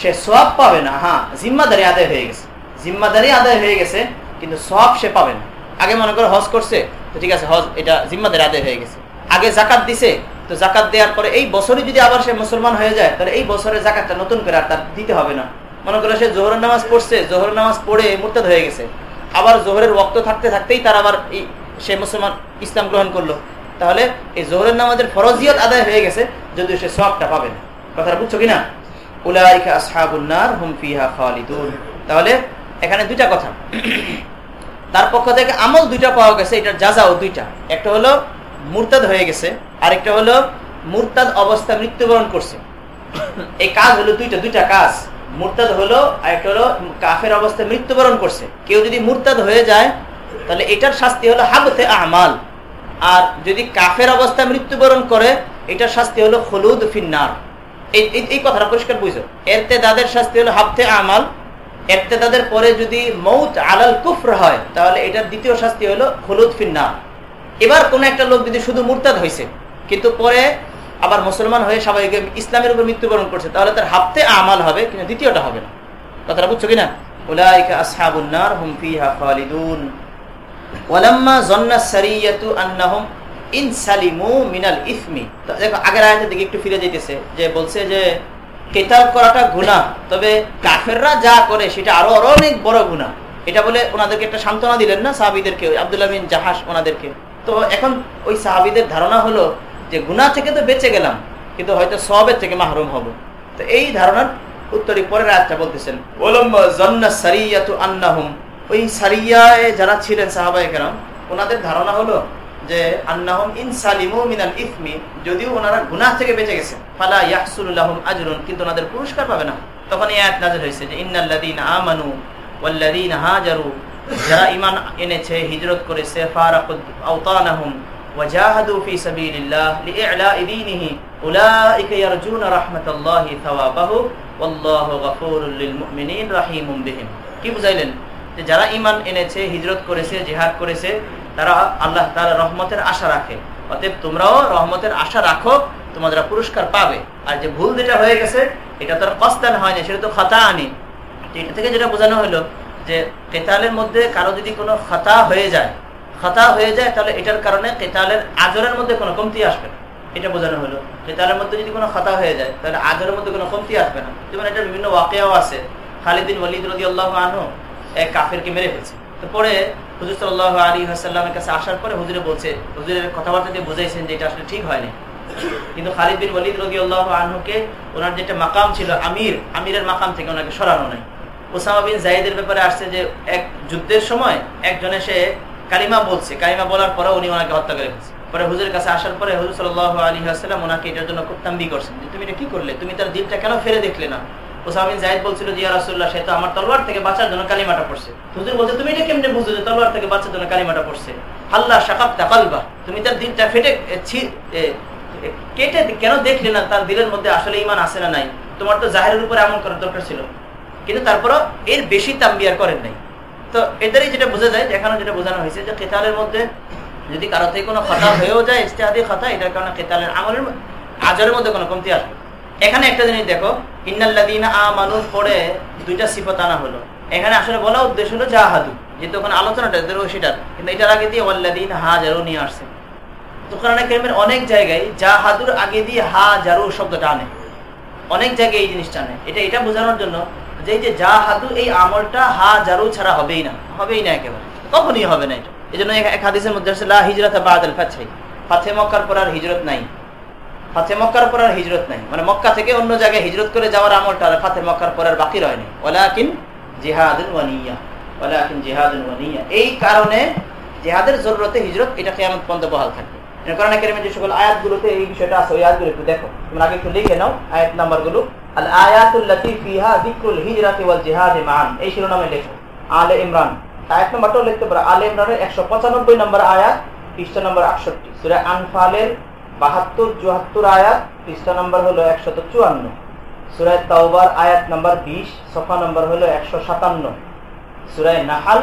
সে সব পাবে না। হ্যাঁ জিম্মাদারি আদায় হয়ে গেছে। জিম্মাদারি আদায় হয়ে গেছে, কিন্তু সব সে পাবে না। আগে মনে করো হজ করছে, তো ঠিক আছে, হজ, এটা জিম্মাদারি আদায় হয়ে গেছে। আগে জাকাত দিছে, তো জাকাত দেওয়ার পরে এই বছরই যদি আবার সে মুসলমান হয়ে যায়, তাহলে এই বছরের জাকাতটা নতুন করে আর তার দিতে হবে না। মনে করে সে জোহরের নামাজ পড়ছে, জোহরের নামাজ পড়ে মুরতাদ হয়ে গেছে। আবার জোহরের ওক্ত থাকতে থাকতেই তার আবার সে মুসলমান ইসলাম গ্রহণ করল। তাহলে এই জোহরের নামাজের ফরজিয়ত আদায় হয়ে গেছে, যদিও সে সবটা পাবে না। কথাটা বুঝছ কিনা? তাহলে এখানে দুইটা কথা। তার পক্ষ থেকে আমল দুইটা পাওয়া গেছে, এটার যাজাও দুইটা। একটা হলো মুরতাদ হয়ে গেছে, আরেকটা হলো মুরতাদ অবস্থা মৃত্যুবরণ করছে। এই কাজ হলো দুইটা দুইটা কাজ। মুরতাদ হলো, আরেকটা হলো কাফের অবস্থায় মৃত্যুবরণ করছে। কেউ যদি মুরতাদ হয়ে যায়, তাহলে এটার শাস্তি হলো হাবতে আমাল। আর যদি কাফের অবস্থায় মৃত্যুবরণ করে এটার শাস্তি হলো হলুদ ফিন্নার। এই কথাটা পরিষ্কার বুঝো এরতে তাদের শাস্তি হলো হাবতে আমাল। এরতে তাদের পরে যদি মৌত আলাল কুফর হয়, তাহলে এটার দ্বিতীয় শাস্তি হলো হলুদ ফিন্নার। এবার কোন একটা লোক যদি শুধু মুরতাদ হয়েছে কিন্তু পরে আবার মুসলমান হয়ে সবাই ইসলামের উপর মৃত্যুবরণ করছে, তাহলে তার হাফতে আমাল হবে, কিন্তু দ্বিতীয়টা হবে না। কথাটা বুঝছ কিনা? উলাইকা আসহাবুন্নার হুম ফিহা খালিদুন। ওনাদেরকে আবদুল্লাহ ওনাদেরকে। তো এখন ওই সাহাবিদের ধারণা হলো যে, গুনাহ থেকে তো বেঁচে গেলাম, কিন্তু হয়তো সবের থেকে মাহরুম হব। তো এই ধারণার উত্তরে পরের আয়াতটা বলতেছেন ওলম্বা আন্নাহুম ওই সারিয়ায় যারা ছিলেন সাহাবাই কেরাম ওনাদের ধারণা হলো যে আন্নাহম ইন সালিমু মিনাল ইসমি যদিও ওনারা গুনাহ থেকে বেঁচে গেছে ফালা ইয়াহসুলুল্লাহম আজরুন কিন্তু ওনাদের পুরস্কার পাবে না তখন এই আয়াত নাযিল হয়েছে যে ইন্নাল্লাযীনা আমানু ওয়াল্লাযীনা হাজারু যারা ঈমান এনেছে হিজরত করেছে ফারাকুদ আওতানাহুম وجاهدوا في سبيل الله لإعلاء دينه أولئك يرجون رحمة الله ثوابه والله غفور للمؤمنين رحيم بهم কি বুঝাইলেন যে যারা ইমান এনেছে, হিজরত করেছে, জেহাদ করেছে, তারা আল্লাহ তারা রহমতের আশা রাখে। অতএব তোমরাও রহমতের আশা রাখো, তোমাদের পুরস্কার পাবে। আর যে ভুল যেটা হয়ে গেছে, এটা তো কস্তান হয়নি সেটা তো খাতা আনি। এটা থেকে যেটা বোঝানো হলো যে কেতালের মধ্যে কারও যদি কোনো খাতা হয়ে যায়, খাতা হয়ে যায়, তাহলে এটার কারণে কেতালের আজরের মধ্যে কোনো কমতি আসবে না। এটা বোঝানো হলো। কেতালের মধ্যে যদি কোনো খাতা হয়ে যায়, তাহলে আজরের মধ্যে কোনো কমতি আসবে না। যেমন এটার বিভিন্ন ওয়াকেও আছে। খালিদিন ওয়ালিদ রদি আল্লাহ আনহু এক কাফেরকে মেরে ফেলছে। তো পরে হুজুর সাল্লাহ আলী হাসাল্লামের কাছে আসার পরে হুজুরে বলছে, হুজুরের কথাবার্তা দিয়ে বুঝাইছেন যে এটা আসলে ঠিক হয়নি। কিন্তু খালিদ বিন রদি আল্লাহ আনহুকে ওনার যেটা মাকাম ছিল, আমির, আমিরের মাকাম থেকে ওনাকে সরানো নাই। ওসামা বিন জাহিদের ব্যাপারে আসছে যে এক যুদ্ধের সময় একজন এসে কালিমা বলছে কালিমা বলার পরে উনি ওনাকে হত্যা করে ফেলছে। পরে হুজুরের কাছে আসার পরে হুজুর সাল্লাহ আলী আসসালাম ওনাকে এটার জন্য খুব তাম্বি করছেন যে, তুমি এটা কি করলে? তুমি তার দিলটা কেন ফেলে দেখলে না? ওসামিন জাহিদ বলছিল রাসুল্লাহ সে তো আমার থেকে বাঁচার জন্য কালিমাটা পড়ছে। হুজুর বলছে, তুমি এটা যে থেকে বাঁচার জন্য কালিমাটা পড়ছে? কালবা। তুমি তার ফেটে কেটে কেন দেখলে না তার দিলের মধ্যে আসলে ইমান আসে না নাই? তোমার তো জাহেরের উপরে করার দরকার ছিল। কিন্তু তারপরও এর বেশি তাম্বিয়ার করেন নাই। তো এটারই যেটা বোঝা যায় এখানে যেটা বোঝানো হয়েছে যে, কেতালের মধ্যে যদি কারও থেকে কোনো খাতা হয়েও যায়, ইস্তেহাদি খাতা, এটার কারণে কেতালের আমলের আজরের মধ্যে কোনো কমতি আসবে এখানে একটা জিনিস দেখো ইন্নাল্লাদিনা আ পড়ে দুইটা সিফত আনা হলো। এখানে আসলে বলা উদ্দেশ্য হলো জাহাদু। যেহেতু ওখানে আলোচনাটা সেটার কিন্তু এটার আগে দিয়ে ওয়াল্লাদিন হা জারু নিয়ে আসছে। তো কোরআন কেমের অনেক জায়গায় জাহাদুর আগে দিয়ে হা জারু শব্দটা আনে। অনেক জায়গায় এই জিনিসটা আনে। এটা এটা বোঝানোর জন্য যে এই যে জাহাদু, এই আমলটা হা জারু ছাড়া হবেই না। হবেই না একেবারে। কখনই হবে না এটা। এই জন্য এক হাদিসের মধ্যে আছে, লা হিজরত বাদাল ফাতহি। ফাতে মক্কার পর আর হিজরত নাই। ফাতে মক্কার পর আর হিজরত নাই। মানে মক্কা থেকে অন্য জায়গায় হিজরত করে যাওয়ার আমলটা আর ফাতে মক্কার পর আর বাকি রয়নি। ওলাকিন জিহাদুন ওয়ানিয়া ওলাকিন জিহাদুন ওয়ানিয়া এই কারণে জিহাদের জরুরতে হিজরত, এটা কেয়ামত পর্যন্ত বহাল থাকবে। কোরআন কারিমে যে সকল আয়াতগুলোতে এই বিষয়টা আছে, ওই আয়াতগুলো একটু দেখো। তোমরা আগে একটু লিখে নাও, আয়াত নাম্বারগুলো। আল ফিহা যিকরুল হিজরাতি ওয়াল জিহাদি মান এই শিরোনামে লেখো। আলে ইমরান। আয়াত নাম্বারটাও লিখতে পারো। আলে ইমরানের একশো পঁচানব্বই নম্বর আয়াত, পৃষ্ঠা নম্বর আটষট্টি। সুরা আনফালের বাহাত্তর, চুয়াত্তর আয়াত, পৃষ্ঠা নম্বর হলো একশত চুয়ান্ন। সুরায় তাওবার আয়াত নম্বর বিশ, সফা নম্বর হলো একশো সাতান্ন। সুরায় নাহাল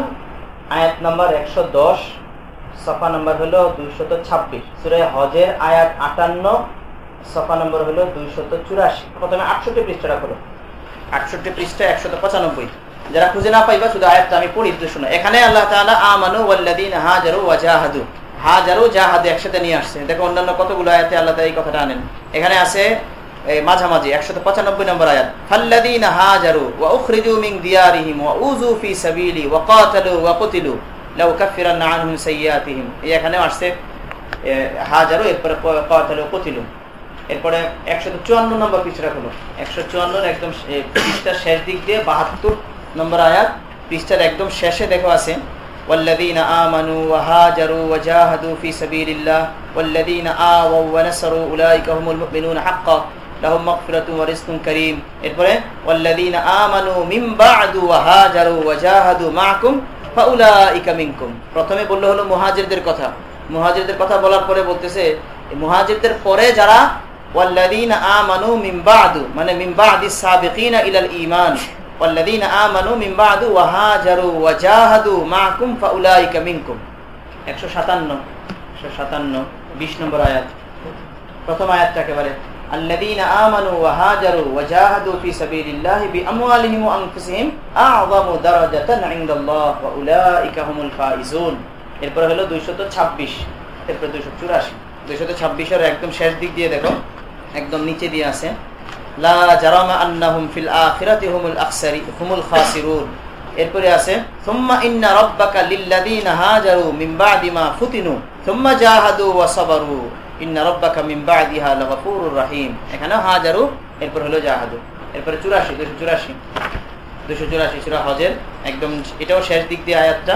আয়াত নম্বর একশো দশ, সফা নম্বর হলো দুইশত ছাব্বিশ। সুরায় হজের আয়াত আটান্ন, সফা নম্বর হলো দুইশত চুরাশি। প্রথমে আটষট্টি পৃষ্ঠাটা হলো আটষট্টি পৃষ্ঠা একশত পঁচানব্বই। যারা খুঁজে না পাইবা, শুধু আয়াতটা আমি পড়ি শোনো। এখানে আল্লাহ তাআলা, আমানু ওয়াল্লাযীনা হাজারু ওয়া জাহাদু। হাজারো জাহাদু একসাথে নিয়ে আসছে। দেখো অন্যান্য কতগুলো আয়াতে আল্লাহ এই কথাটা আনেন? এখানে আছে মাঝামাঝি, একশত পঁচানব্বই নম্বর আয়াত। ফাল্লাদিন হাজারু ওয়া উখরিজু মিন দিয়ারিহিম ওয়া উযু ফি সাবিলি ওয়া কাতালু ওয়া কুতিলু লাউ কাফিরান্না আনহুম সাইয়্যাতিহিম। এই এখানে আসছে হাজারো, এরপরে কাতালু কুতিলু। এরপরে একশত চুয়ান্ন নম্বর পৃষ্ঠা হলো একশো চুয়ান্ন একদম পৃষ্ঠার শেষ দিক দিয়ে বাহাত্তর নম্বর আয়াত। পৃষ্ঠার একদম শেষে দেখো আছে والذين آمنوا وهاجروا وجاهدوا في سبيل الله والذين آووا ونصروا أولئك هم المؤمنون حقا لهم مغفرة ورزق كريم এরপরে والذين آمنوا من بعد وهاجروا وجاهدوا معكم فأولئك منكم প্রথমে বললো হলো মুহাজিরদের কথা মুহাজিরদের কথা বলার পরে বলতেছে এই মুহাজিরদের পরে যারা والذين آمنوا من بعد মানে من بعد السابقين إلى الإيمان والذين آمنوا من بعد وهاجروا وجاهدوا معكم فأولئك منكم 157 157 20 নম্বর আয়াত প্রথম আয়াতটা একেবারে الذين آمنوا وهاجروا وجاهدوا في سبيل الله بأموالهم وأنفسهم أعظم درجة عند الله وأولئك هم الفائزون এরপর হলো 226 এরপর 284 226 এর একদম শেষ দিক দিয়ে দেখো একদম নিচে দিয়ে আছে এরপরে আছে, সুম্মা ইন্না রাব্বাকা লিল্লাযীনা হাজারু বাদি মা ফুতিনু, সুম্মা জাহাদু ওয়া সাবারু, ইন্না রাব্বাকা বাদিহা লাগাফুরুর রহিম। এখানে হাজারু, এরপর হলো জাহাদু। এরপরে 84 284 284 সূরা হজের, একদম এটাও শেষ দিক দিয়ে আয়াতটা।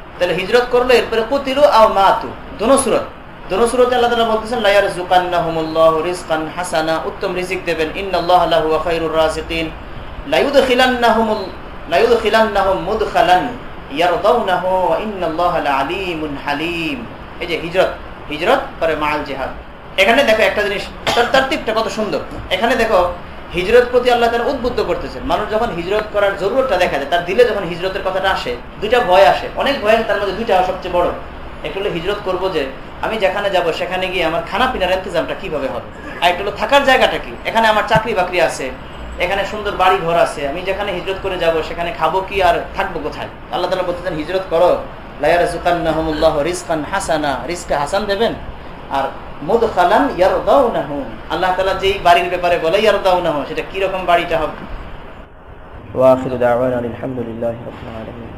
তাহলে হিজরত করল, এরপরে কুতিলু আও মাতু। দোনো সুরত। দোনো সুরতে আল্লাহ বলতেছেন রিজকান হাসানা। উত্তম রিজিক দেবেন খায়রুর রাজিকিন। মুদখালান ইয়ারদাউনাহু ওয়া হালিম। এই যে হিজরত হিজরত পরে মাল জিহাদ। এখানে দেখো একটা জিনিস, তার তারতিবটা কত সুন্দর। এখানে দেখো হিজরত প্রতি আল্লাহ তারা উদ্বুদ্ধ করতেছেন। মানুষ যখন হিজরত করার জরুরতটা দেখা যায়, তার দিলে যখন হিজরতের কথাটা আসে, দুইটা ভয় আসে। অনেক ভয়ের তার মধ্যে দুইটা সবচেয়ে বড়। একটা হিজরত করব যে, আমি যেখানে যাব, সেখানে গিয়ে আমার খানা পিনার ইন্তজামটা কীভাবে হবে? আর একটা হলো থাকার জায়গাটা কি? এখানে আমার চাকরি বাকরি আছে, এখানে সুন্দর বাড়ি ঘর আছে, আমি যেখানে হিজরত করে যাব, সেখানে খাব কি আর থাকব কোথায়? আল্লাহ তালা বলতেছেন, হিজরত করো। লায়ার জুকান্নাহমুল্লাহ রিজকান হাসানা। রিজকে হাসান দেবেন? আর মুদখালান হুম আল্লাহ তাআলা যেই বাড়ির ব্যাপারে বলে ইয়ারদাউনাহু, সেটা কি রকম বাড়িটা হবে? ওয়া আখিরু দাওয়ানা আলহামদুলিল্লাহি রাব্বিল আলামিন।